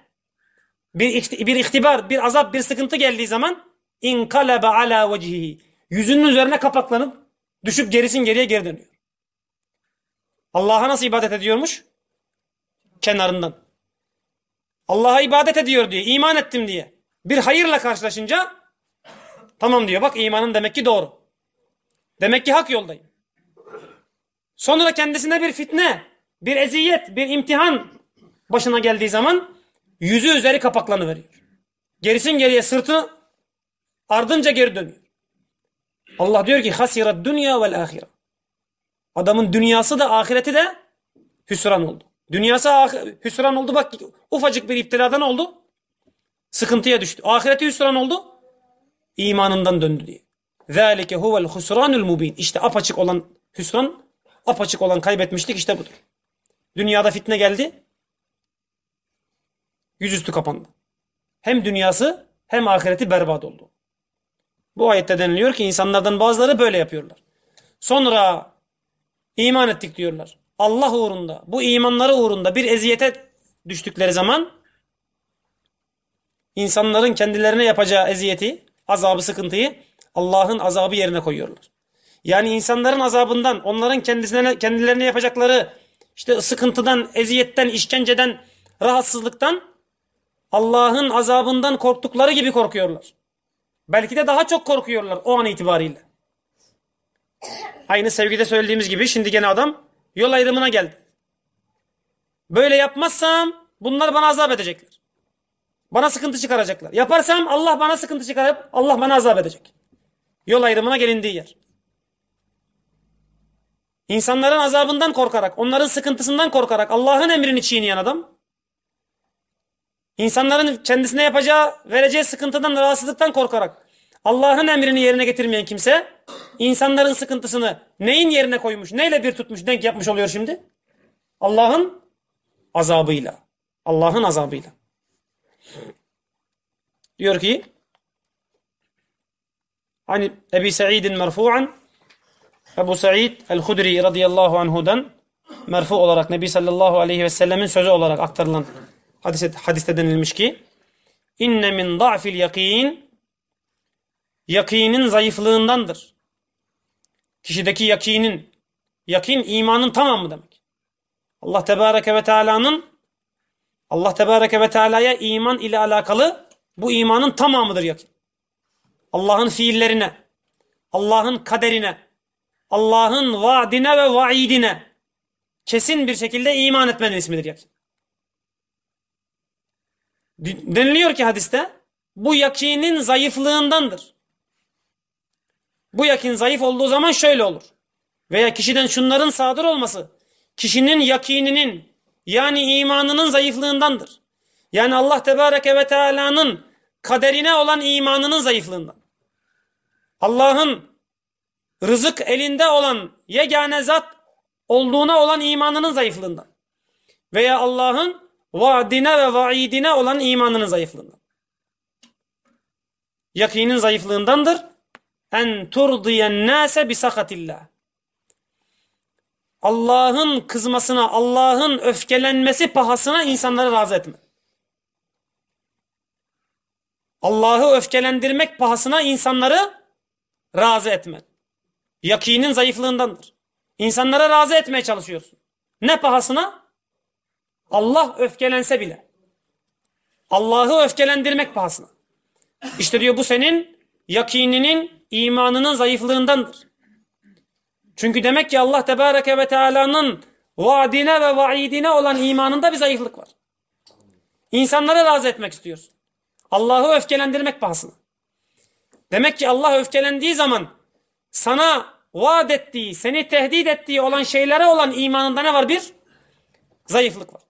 bir, bir ihtibar, bir azap, bir sıkıntı geldiği zaman in inkalebe ala vecihi. Yüzünün üzerine kapaklanıp düşüp gerisin geriye geri dönüyor. Allah'a nasıl ibadet ediyormuş? Kenarından. Allah'a ibadet ediyor diye, iman ettim diye. Bir hayırla karşılaşınca tamam diyor bak imanın demek ki doğru. Demek ki hak yoldayım. Sonra kendisine bir fitne, bir eziyet, bir imtihan başına geldiği zaman yüzü üzeri kapaklanıveriyor. Gerisin geriye sırtı ardınca geri dönüyor. Allah diyor ki hasirat dünya vel ahire. Adamın dünyası da ahireti de hüsran oldu. Dünyası hüsran oldu bak ufacık bir iptiladan oldu. Sıkıntıya düştü. Ahireti hüsran oldu. İmanından döndü diye. ذَٰلِكَ هُوَ الْخُسْرَانُ الْمُب۪ينَ İşte apaçık olan hüsran, apaçık olan kaybetmişlik işte budur. Dünyada fitne geldi. Yüzüstü kapandı. Hem dünyası hem ahireti berbat oldu. Bu ayette deniliyor ki insanlardan bazıları böyle yapıyorlar. Sonra iman ettik diyorlar. Allah uğrunda, bu imanları uğrunda bir eziyete düştükleri zaman insanların kendilerine yapacağı eziyeti, azabı, sıkıntıyı Allah'ın azabı yerine koyuyorlar. Yani insanların azabından, onların kendisine, kendilerine yapacakları işte sıkıntıdan, eziyetten, işkenceden, rahatsızlıktan Allah'ın azabından korktukları gibi korkuyorlar. Belki de daha çok korkuyorlar o an itibariyle. Aynı sevgide söylediğimiz gibi şimdi gene adam yol ayrımına geldi. Böyle yapmazsam bunlar bana azap edecekler. Bana sıkıntı çıkaracaklar. Yaparsam Allah bana sıkıntı çıkarıp Allah bana azap edecek. Yol ayrımına gelindiği yer. İnsanların azabından korkarak, onların sıkıntısından korkarak Allah'ın emrini çiğneyen adam, insanların kendisine yapacağı, vereceği sıkıntıdan, rahatsızlıktan korkarak Allah'ın emrini yerine getirmeyen kimse, insanların sıkıntısını neyin yerine koymuş, neyle bir tutmuş, denk yapmış oluyor şimdi? Allah'ın azabıyla. Allah'ın azabıyla. Diyor ki, Hani Ebi Sa'idin merfu'an Ebu Sa'id el-Hudri radıyallahu anhudan merfu olarak Nebi sallallahu aleyhi ve sellemin sözü olarak aktarılan hadiste, hadiste denilmiş ki inne min da'fil yakin yakinin zayıflığındandır. Kişideki yakinin yakin imanın tamamı demek. Allah Tebareke ve Teala'nın Allah Tebareke ve Teala'ya iman ile alakalı bu imanın tamamıdır yakin. Allah'ın fiillerine, Allah'ın kaderine, Allah'ın vaadine ve vaidine kesin bir şekilde iman etmenin ismidir yakin. Deniliyor ki hadiste bu yakinin zayıflığındandır. Bu yakin zayıf olduğu zaman şöyle olur. Veya kişiden şunların sadır olması kişinin yakininin yani imanının zayıflığındandır. Yani Allah Tebareke ve Teala'nın kaderine olan imanının zayıflığından. Allah'ın rızık elinde olan yegane zat olduğuna olan imanının zayıflığından. Veya Allah'ın vaadine ve vaidine olan imanının zayıflığından. Yakinin zayıflığındandır. En turdiyen nase bi sakatillah. Allah'ın kızmasına, Allah'ın öfkelenmesi pahasına insanları razı etme. Allah'ı öfkelendirmek pahasına insanları razı etme. Yakinin zayıflığındandır. İnsanlara razı etmeye çalışıyorsun. Ne pahasına? Allah öfkelense bile. Allah'ı öfkelendirmek pahasına. İşte diyor bu senin yakininin, imanının zayıflığındandır. Çünkü demek ki Allah Tebareke ve Teala'nın vaadine ve vaidine olan imanında bir zayıflık var. İnsanları razı etmek istiyorsun. Allah'ı öfkelendirmek pahasına. Demek ki Allah öfkelendiği zaman sana vaat ettiği, seni tehdit ettiği olan şeylere olan imanında ne var? Bir zayıflık var.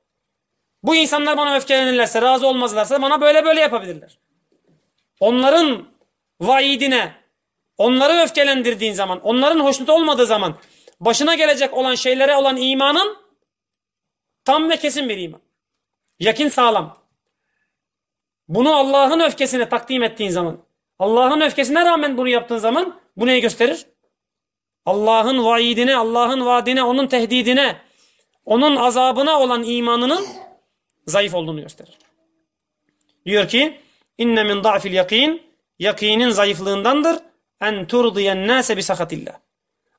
Bu insanlar bana öfkelenirlerse, razı olmazlarsa bana böyle böyle yapabilirler. Onların vaidine, onları öfkelendirdiğin zaman, onların hoşnut olmadığı zaman başına gelecek olan şeylere olan imanın tam ve kesin bir iman. Yakin sağlam. Bunu Allah'ın öfkesine takdim ettiğin zaman, Allah'ın öfkesine rağmen bunu yaptığın zaman bu neyi gösterir? Allah'ın vaidine, Allah'ın vaadine, onun tehdidine, onun azabına olan imanının zayıf olduğunu gösterir. Diyor ki, inne min da'fil yakin, yakinin zayıflığındandır. En turdiyen nase bi sakatillah.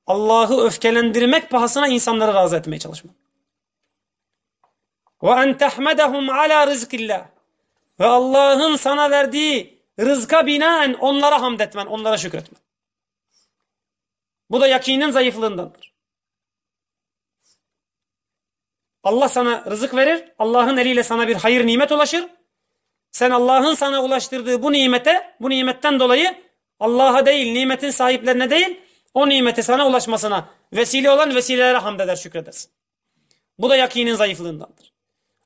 Allah'ı öfkelendirmek pahasına insanları razı etmeye çalışmak. Ve en tehmedehum ala rızkillah. Ve Allah'ın sana verdiği rızka binaen onlara hamd etmen, onlara şükretmen. Bu da yakinin zayıflığındandır. Allah sana rızık verir. Allah'ın eliyle sana bir hayır nimet ulaşır. Sen Allah'ın sana ulaştırdığı bu nimete, bu nimetten dolayı Allah'a değil, nimetin sahiplerine değil, o nimeti sana ulaşmasına vesile olan vesilelere hamd eder, şükredersin. Bu da yakinin zayıflığındandır.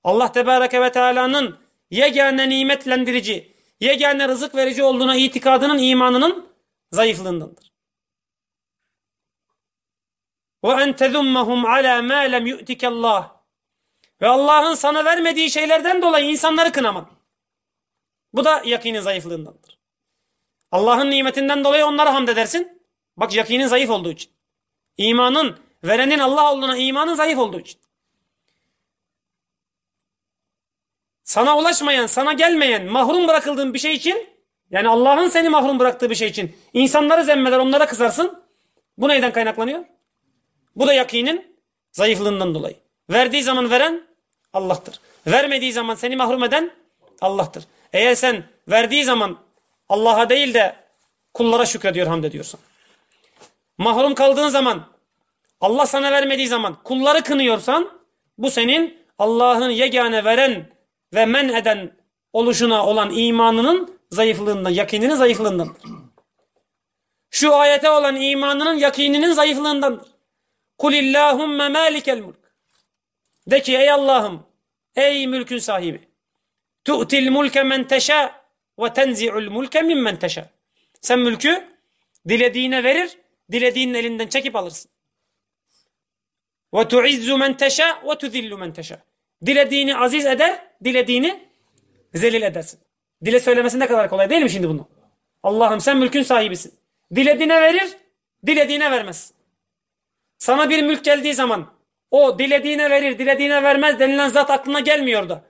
Allah Tebareke ve Teala'nın yegane nimetlendirici, yegane rızık verici olduğuna itikadının, imanının zayıflığındandır. Ve en tezummahum ala ma lem yu'tike Allah. Ve Allah'ın sana vermediği şeylerden dolayı insanları kınaman. Bu da yakinin zayıflığındandır. Allah'ın nimetinden dolayı onlara hamd edersin. Bak yakinin zayıf olduğu için. İmanın, verenin Allah olduğuna imanın zayıf olduğu için. Sana ulaşmayan, sana gelmeyen, mahrum bırakıldığın bir şey için, yani Allah'ın seni mahrum bıraktığı bir şey için insanları zemmeder, onlara kızarsın. Bu neyden kaynaklanıyor? Bu da yakinin zayıflığından dolayı. Verdiği zaman veren Allah'tır. Vermediği zaman seni mahrum eden Allah'tır. Eğer sen verdiği zaman Allah'a değil de kullara şükrediyor, hamd ediyorsan. Mahrum kaldığın zaman Allah sana vermediği zaman kulları kınıyorsan bu senin Allah'ın yegane veren ve men eden oluşuna olan imanının zayıflığından, yakininin zayıflığındandır. Şu ayete olan imanının yakininin zayıflığındandır. Kulillahümme malikel mulk. De ki ey Allah'ım, ey mülkün sahibi. Tu'til mulke men teşâ ve tenzi'ul mulke mimmen teşâ. Sen mülkü dilediğine verir, dilediğinin elinden çekip alırsın. Ve tu'izzu men teşâ ve tuzillu men teşâ. Dilediğini aziz eder, dilediğini zelil edersin. Dile söylemesi ne kadar kolay değil mi şimdi bunu? Allah'ım sen mülkün sahibisin. Dilediğine verir, dilediğine vermez. Sana bir mülk geldiği zaman o dilediğine verir, dilediğine vermez denilen zat aklına gelmiyor da.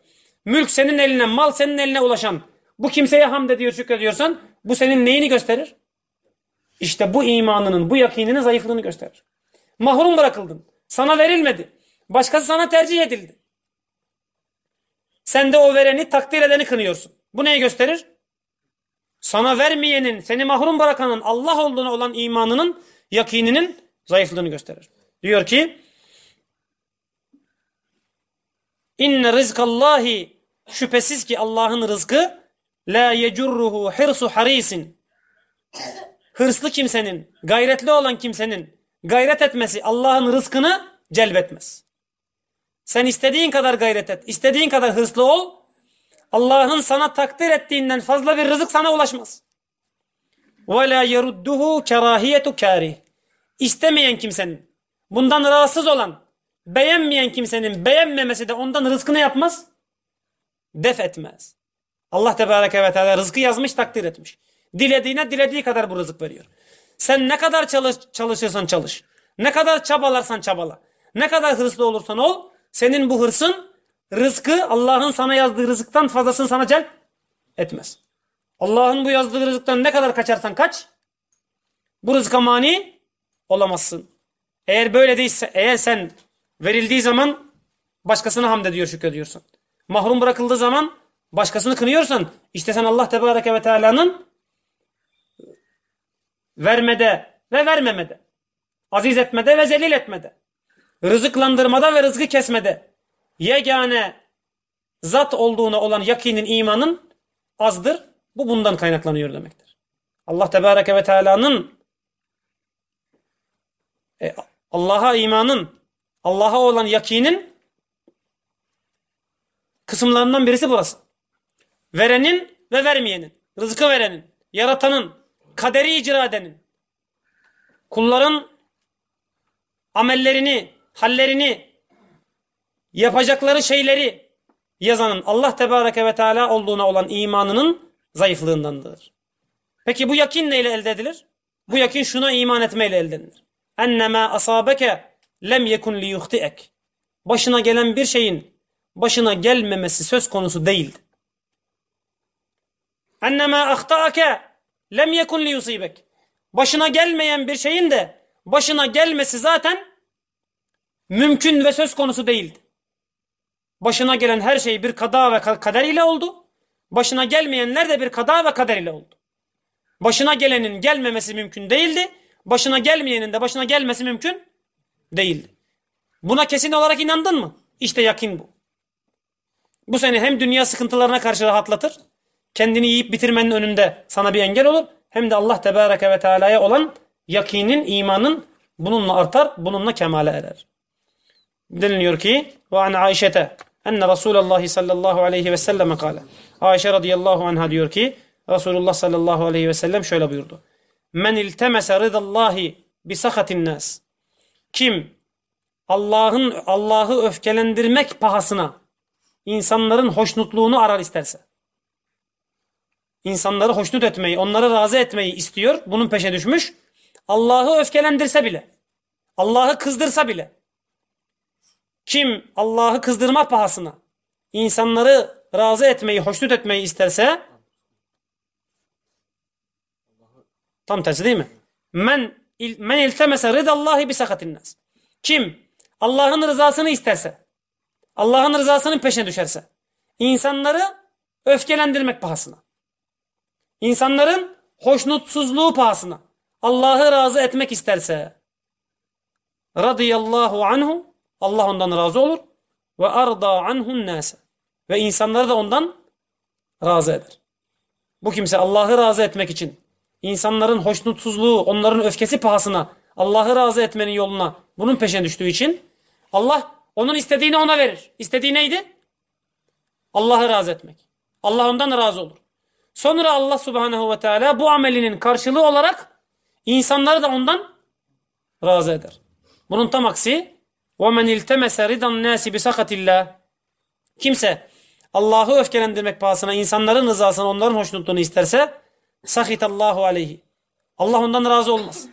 Mülk senin eline, mal senin eline ulaşan. Bu kimseye hamd ediyor, şükrediyorsan bu senin neyini gösterir? İşte bu imanının, bu yakininin zayıflığını gösterir. Mahrum bırakıldın. Sana verilmedi. Başkası sana tercih edildi. Sen de o vereni takdir edeni kınıyorsun. Bu neyi gösterir? Sana vermeyenin, seni mahrum bırakanın Allah olduğuna olan imanının, yakininin zayıflığını gösterir. Diyor ki İnne rizkallahi şüphesiz ki Allah'ın rızkı la yecurruhu hirsu harisin. Hırslı kimsenin, gayretli olan kimsenin gayret etmesi Allah'ın rızkını celbetmez. Sen istediğin kadar gayret et, istediğin kadar hırslı ol. Allah'ın sana takdir ettiğinden fazla bir rızık sana ulaşmaz. وَلَا يَرُدُّهُ كَرَاهِيَةُ كَارِهِ İstemeyen kimsenin, bundan rahatsız olan, beğenmeyen kimsenin beğenmemesi de ondan rızkını yapmaz, def etmez. Allah Tebareke ve Teala rızkı yazmış, takdir etmiş. Dilediğine dilediği kadar bu rızık veriyor. Sen ne kadar çalış, çalışırsan çalış, ne kadar çabalarsan çabala, ne kadar hırslı olursan ol, senin bu hırsın rızkı Allah'ın sana yazdığı rızıktan fazlasını sana celp etmez. Allah'ın bu yazdığı rızıktan ne kadar kaçarsan kaç, bu rızka mani olamazsın. Eğer böyle değilse, eğer sen verildiği zaman başkasına hamd ediyor, şükrediyorsun. Mahrum bırakıldığı zaman başkasını kınıyorsan, işte sen Allah Tebareke ve Teala'nın vermede ve vermemede, aziz etmede ve zelil etmede, rızıklandırmada ve rızkı kesmede, yegane zat olduğuna olan yakinin imanın azdır. Bu bundan kaynaklanıyor demektir. Allah Tebareke ve Teala'nın e, Allah'a imanın, Allah'a olan yakinin kısımlarından birisi burası. Verenin ve vermeyenin, rızkı verenin, yaratanın, kaderi icra edenin, kulların amellerini, hallerini, yapacakları şeyleri yazanın Allah Tebareke ve Teala olduğuna olan imanının zayıflığındandır. Peki bu yakin neyle elde edilir? Bu yakin şuna iman etmeyle elde edilir. Ennemâ asâbeke lem yekun liyuhti'ek. Başına gelen bir şeyin başına gelmemesi söz konusu değildi. Ennemâ ahtâke lem yekun liyusîbek. Başına gelmeyen bir şeyin de başına gelmesi zaten mümkün ve söz konusu değildi. Başına gelen her şey bir kada ve kader ile oldu. Başına gelmeyenler de bir kada ve kader ile oldu. Başına gelenin gelmemesi mümkün değildi. Başına gelmeyenin de başına gelmesi mümkün değildi. Buna kesin olarak inandın mı? İşte yakin bu. Bu seni hem dünya sıkıntılarına karşı rahatlatır, kendini yiyip bitirmenin önünde sana bir engel olur, hem de Allah Tebareke ve Teala'ya olan yakinin, imanın bununla artar, bununla kemale erer. Deniliyor ki, ve an Ayşe'te, enne Resulullah sallallahu aleyhi ve sellem kâle. Ayşe radıyallahu anha diyor ki, Resulullah sallallahu aleyhi ve sellem şöyle buyurdu. Men iltemese rıdallahi bi sakatin nas. Kim Allah'ın Allah'ı öfkelendirmek pahasına insanların hoşnutluğunu arar isterse. İnsanları hoşnut etmeyi, onları razı etmeyi istiyor. Bunun peşe düşmüş. Allah'ı öfkelendirse bile, Allah'ı kızdırsa bile, kim Allah'ı kızdırma pahasına insanları razı etmeyi, hoşnut etmeyi isterse tam tersi değil mi? Men men iltemese ridallahi bi sakatin nas. Kim Allah'ın rızasını isterse, Allah'ın rızasının peşine düşerse, insanları öfkelendirmek pahasına, insanların hoşnutsuzluğu pahasına, Allah'ı razı etmek isterse, radıyallahu anhu, Allah ondan razı olur ve arda anhun nase ve insanları da ondan razı eder. Bu kimse Allah'ı razı etmek için insanların hoşnutsuzluğu, onların öfkesi pahasına Allah'ı razı etmenin yoluna bunun peşine düştüğü için Allah onun istediğini ona verir. İstediği neydi? Allah'ı razı etmek. Allah ondan razı olur. Sonra Allah subhanehu ve teala bu amelinin karşılığı olarak insanları da ondan razı eder. Bunun tam aksi وَمَنْ اِلْتَمَسَ رِدَ النَّاسِ بِسَخَةِ اللّٰهِ Kimse Allah'ı öfkelendirmek pahasına insanların rızasını onların hoşnutluğunu isterse sahitallahu aleyhi. Allah ondan razı olmaz.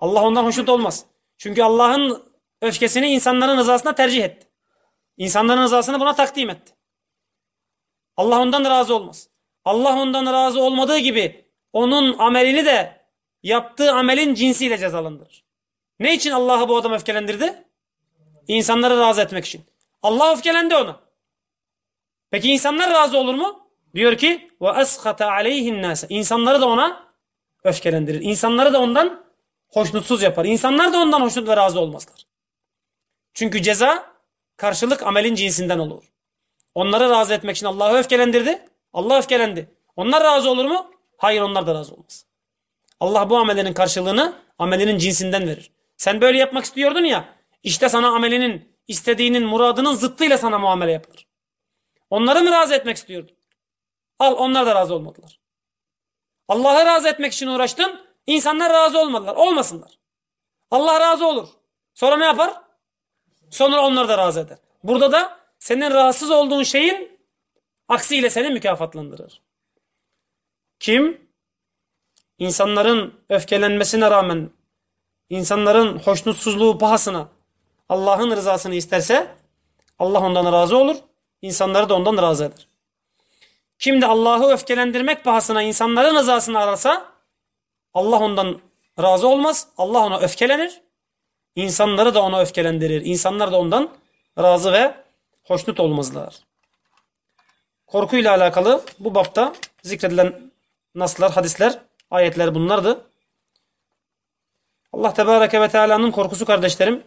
Allah ondan hoşnut olmaz. Çünkü Allah'ın öfkesini insanların rızasına tercih etti. İnsanların rızasını buna takdim etti. Allah ondan razı olmaz. Allah ondan razı olmadığı gibi onun amelini de yaptığı amelin cinsiyle cezalandırır. Ne için Allah'ı bu adam öfkelendirdi? İnsanları razı etmek için. Allah öfkelendi ona. Peki insanlar razı olur mu? Diyor ki ve eskata aleyhin. İnsanları da ona öfkelendirir. İnsanları da ondan hoşnutsuz yapar. İnsanlar da ondan hoşnut ve razı olmazlar. Çünkü ceza karşılık amelin cinsinden olur. Onları razı etmek için Allah'ı öfkelendirdi. Allah öfkelendi. Onlar razı olur mu? Hayır onlar da razı olmaz. Allah bu amelinin karşılığını amelinin cinsinden verir. Sen böyle yapmak istiyordun ya işte sana amelinin istediğinin muradının zıttıyla sana muamele yapılır. Onları mı razı etmek istiyordun? Al onlar da razı olmadılar. Allah'ı razı etmek için uğraştın. İnsanlar razı olmadılar. Olmasınlar. Allah razı olur. Sonra ne yapar? Sonra onları da razı eder. Burada da senin rahatsız olduğun şeyin aksiyle seni mükafatlandırır. Kim? İnsanların öfkelenmesine rağmen, insanların hoşnutsuzluğu pahasına Allah'ın rızasını isterse Allah ondan razı olur. İnsanları da ondan razı eder. Kim de Allah'ı öfkelendirmek pahasına insanların rızasını ararsa Allah ondan razı olmaz. Allah ona öfkelenir. İnsanları da ona öfkelendirir. İnsanlar da ondan razı ve hoşnut olmazlar. Korkuyla alakalı bu bapta zikredilen naslar, hadisler, ayetler bunlardı. Allah Tebareke ve Teala'nın korkusu kardeşlerim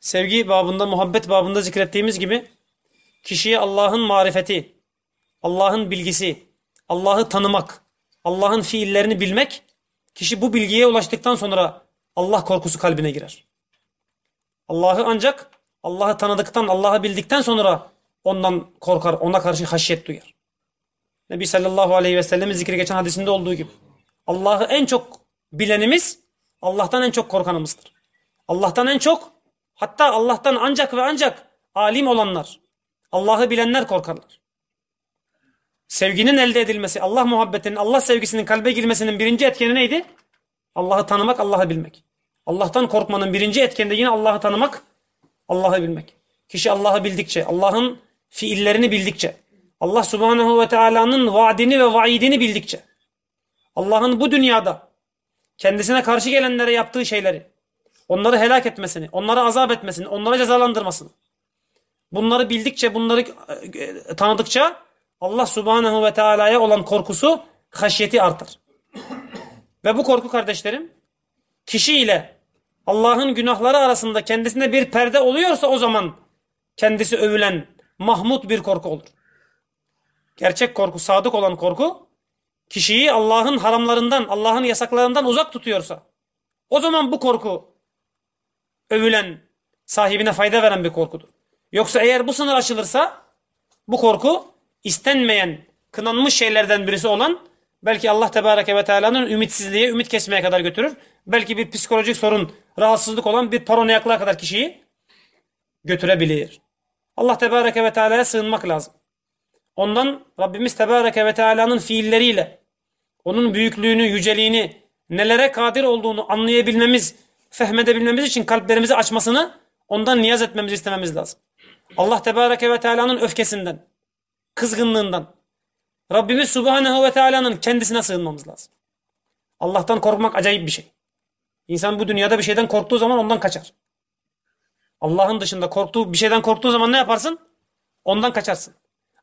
sevgi babında, muhabbet babında zikrettiğimiz gibi kişiye Allah'ın marifeti, Allah'ın bilgisi, Allah'ı tanımak, Allah'ın fiillerini bilmek, kişi bu bilgiye ulaştıktan sonra Allah korkusu kalbine girer. Allah'ı ancak Allah'ı tanıdıktan, Allah'ı bildikten sonra ondan korkar, ona karşı haşyet duyar. Nebi sallallahu aleyhi ve sellem'in zikri geçen hadisinde olduğu gibi. Allah'ı en çok bilenimiz, Allah'tan en çok korkanımızdır. Allah'tan en çok, hatta Allah'tan ancak ve ancak alim olanlar, Allah'ı bilenler korkarlar. Sevginin elde edilmesi, Allah muhabbetinin, Allah sevgisinin kalbe girmesinin birinci etkeni neydi? Allah'ı tanımak, Allah'ı bilmek. Allah'tan korkmanın birinci etkeni de yine Allah'ı tanımak, Allah'ı bilmek. Kişi Allah'ı bildikçe, Allah'ın fiillerini bildikçe, Allah subhanehu ve teala'nın vaadini ve vaidini bildikçe, Allah'ın bu dünyada kendisine karşı gelenlere yaptığı şeyleri, onları helak etmesini, onları azap etmesini, onları cezalandırmasını, bunları bildikçe, bunları e, tanıdıkça Allah subhanehu ve teala'ya olan korkusu, haşyeti artar. Ve bu korku kardeşlerim, kişi ile Allah'ın günahları arasında kendisine bir perde oluyorsa o zaman kendisi övülen mahmut bir korku olur. Gerçek korku, sadık olan korku kişiyi Allah'ın haramlarından, Allah'ın yasaklarından uzak tutuyorsa o zaman bu korku övülen, sahibine fayda veren bir korkudur. Yoksa eğer bu sınır aşılırsa bu korku istenmeyen, kınanmış şeylerden birisi olan belki Allah Tebareke ve Teala'nın ümitsizliğe, ümit kesmeye kadar götürür. Belki bir psikolojik sorun, rahatsızlık olan bir paranoyaklığa kadar kişiyi götürebilir. Allah Tebareke ve Teala'ya sığınmak lazım. Ondan Rabbimiz Tebareke ve Teala'nın fiilleriyle onun büyüklüğünü, yüceliğini, nelere kadir olduğunu anlayabilmemiz, fehmedebilmemiz için kalplerimizi açmasını ondan niyaz etmemizi istememiz lazım. Allah Tebareke ve Teala'nın öfkesinden, kızgınlığından, Rabbimiz Subhanehu ve Teala'nın kendisine sığınmamız lazım. Allah'tan korkmak acayip bir şey. İnsan bu dünyada bir şeyden korktuğu zaman ondan kaçar. Allah'ın dışında korktuğu bir şeyden korktuğu zaman ne yaparsın? Ondan kaçarsın.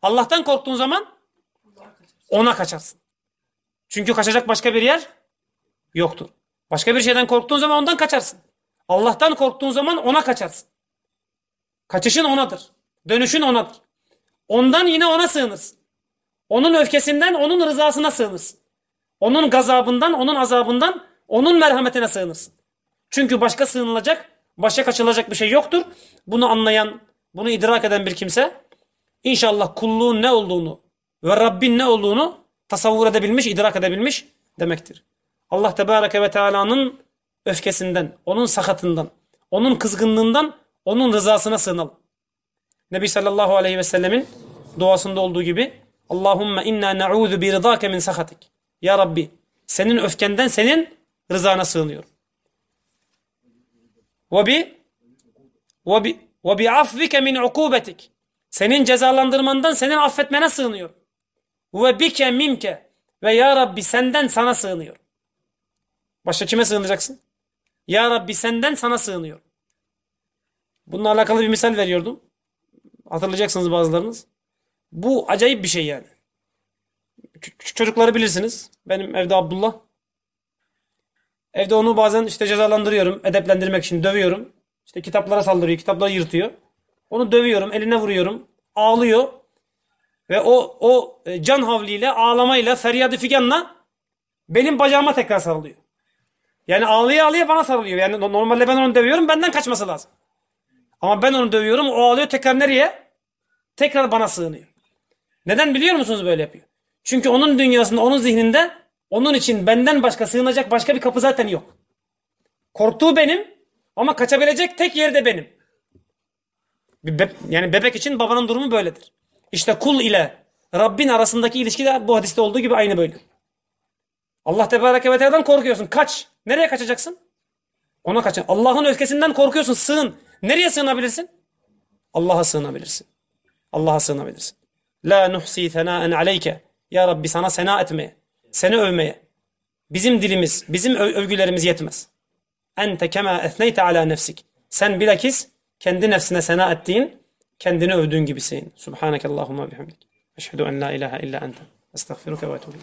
Allah'tan korktuğun zaman ona kaçarsın. Çünkü kaçacak başka bir yer yoktur. Başka bir şeyden korktuğun zaman ondan kaçarsın. Allah'tan korktuğun zaman ona kaçarsın. Kaçışın onadır. Dönüşün onadır. Ondan yine ona sığınırsın. Onun öfkesinden onun rızasına sığınırsın. Onun gazabından, onun azabından, onun merhametine sığınırsın. Çünkü başka sığınılacak, başka kaçılacak bir şey yoktur. Bunu anlayan, bunu idrak eden bir kimse inşallah kulluğun ne olduğunu ve Rabbin ne olduğunu tasavvur edebilmiş, idrak edebilmiş demektir. Allah Tebareke ve Teala'nın öfkesinden, onun sakatından, onun kızgınlığından, onun rızasına sığınalım. Nebi sallallahu aleyhi ve sellemin duasında olduğu gibi Allahümme inna na'udhu bi rıdake min sahatik. Ya Rabbi senin öfkenden senin rızana sığınıyorum. Ve bi ve bi ve bi affike min ukubetik. Senin cezalandırmandan senin affetmene sığınıyorum. Ve bike minke ve ya Rabbi senden sana sığınıyorum. Başka kime sığınacaksın? Ya Rabbi senden sana sığınıyorum. Bununla alakalı bir misal veriyordum. Hatırlayacaksınız bazılarınız. Bu acayip bir şey yani. Küçük çocukları bilirsiniz. Benim evde Abdullah. Evde onu bazen işte cezalandırıyorum. Edeplendirmek için dövüyorum. İşte kitaplara saldırıyor. Kitapları yırtıyor. Onu dövüyorum. Eline vuruyorum. Ağlıyor. ve o o e, can havliyle, ağlamayla, feryadı figanla benim bacağıma tekrar sarılıyor. Yani ağlaya ağlaya bana sarılıyor. Yani no- normalde ben onu dövüyorum, benden kaçması lazım. Ama ben onu dövüyorum, o ağlıyor tekrar nereye? Tekrar bana sığınıyor. Neden biliyor musunuz böyle yapıyor? Çünkü onun dünyasında, onun zihninde onun için benden başka sığınacak başka bir kapı zaten yok. Korktuğu benim ama kaçabilecek tek yer de benim. Be- yani bebek için babanın durumu böyledir. İşte kul ile Rabbin arasındaki ilişki de bu hadiste olduğu gibi aynı böyle. Allah Tebareke ve Teala'dan korkuyorsun. Kaç. Nereye kaçacaksın? Ona kaç. Allah'ın öfkesinden korkuyorsun. Sığın. Nereye sığınabilirsin? Allah'a sığınabilirsin. Allah'a sığınabilirsin. La nuhsi senaen aleyke. Ya Rabbi sana sena etmeye, seni övmeye. Bizim dilimiz, bizim öv- övgülerimiz yetmez. Ente kema ethneyte ala nefsik. Sen bilakis kendi nefsine sena ettiğin, kendini övdüğün gibisin. Subhaneke Allahumma bihamdik. Eşhedü en la ilahe illa ente. Estağfiruke ve etûbü.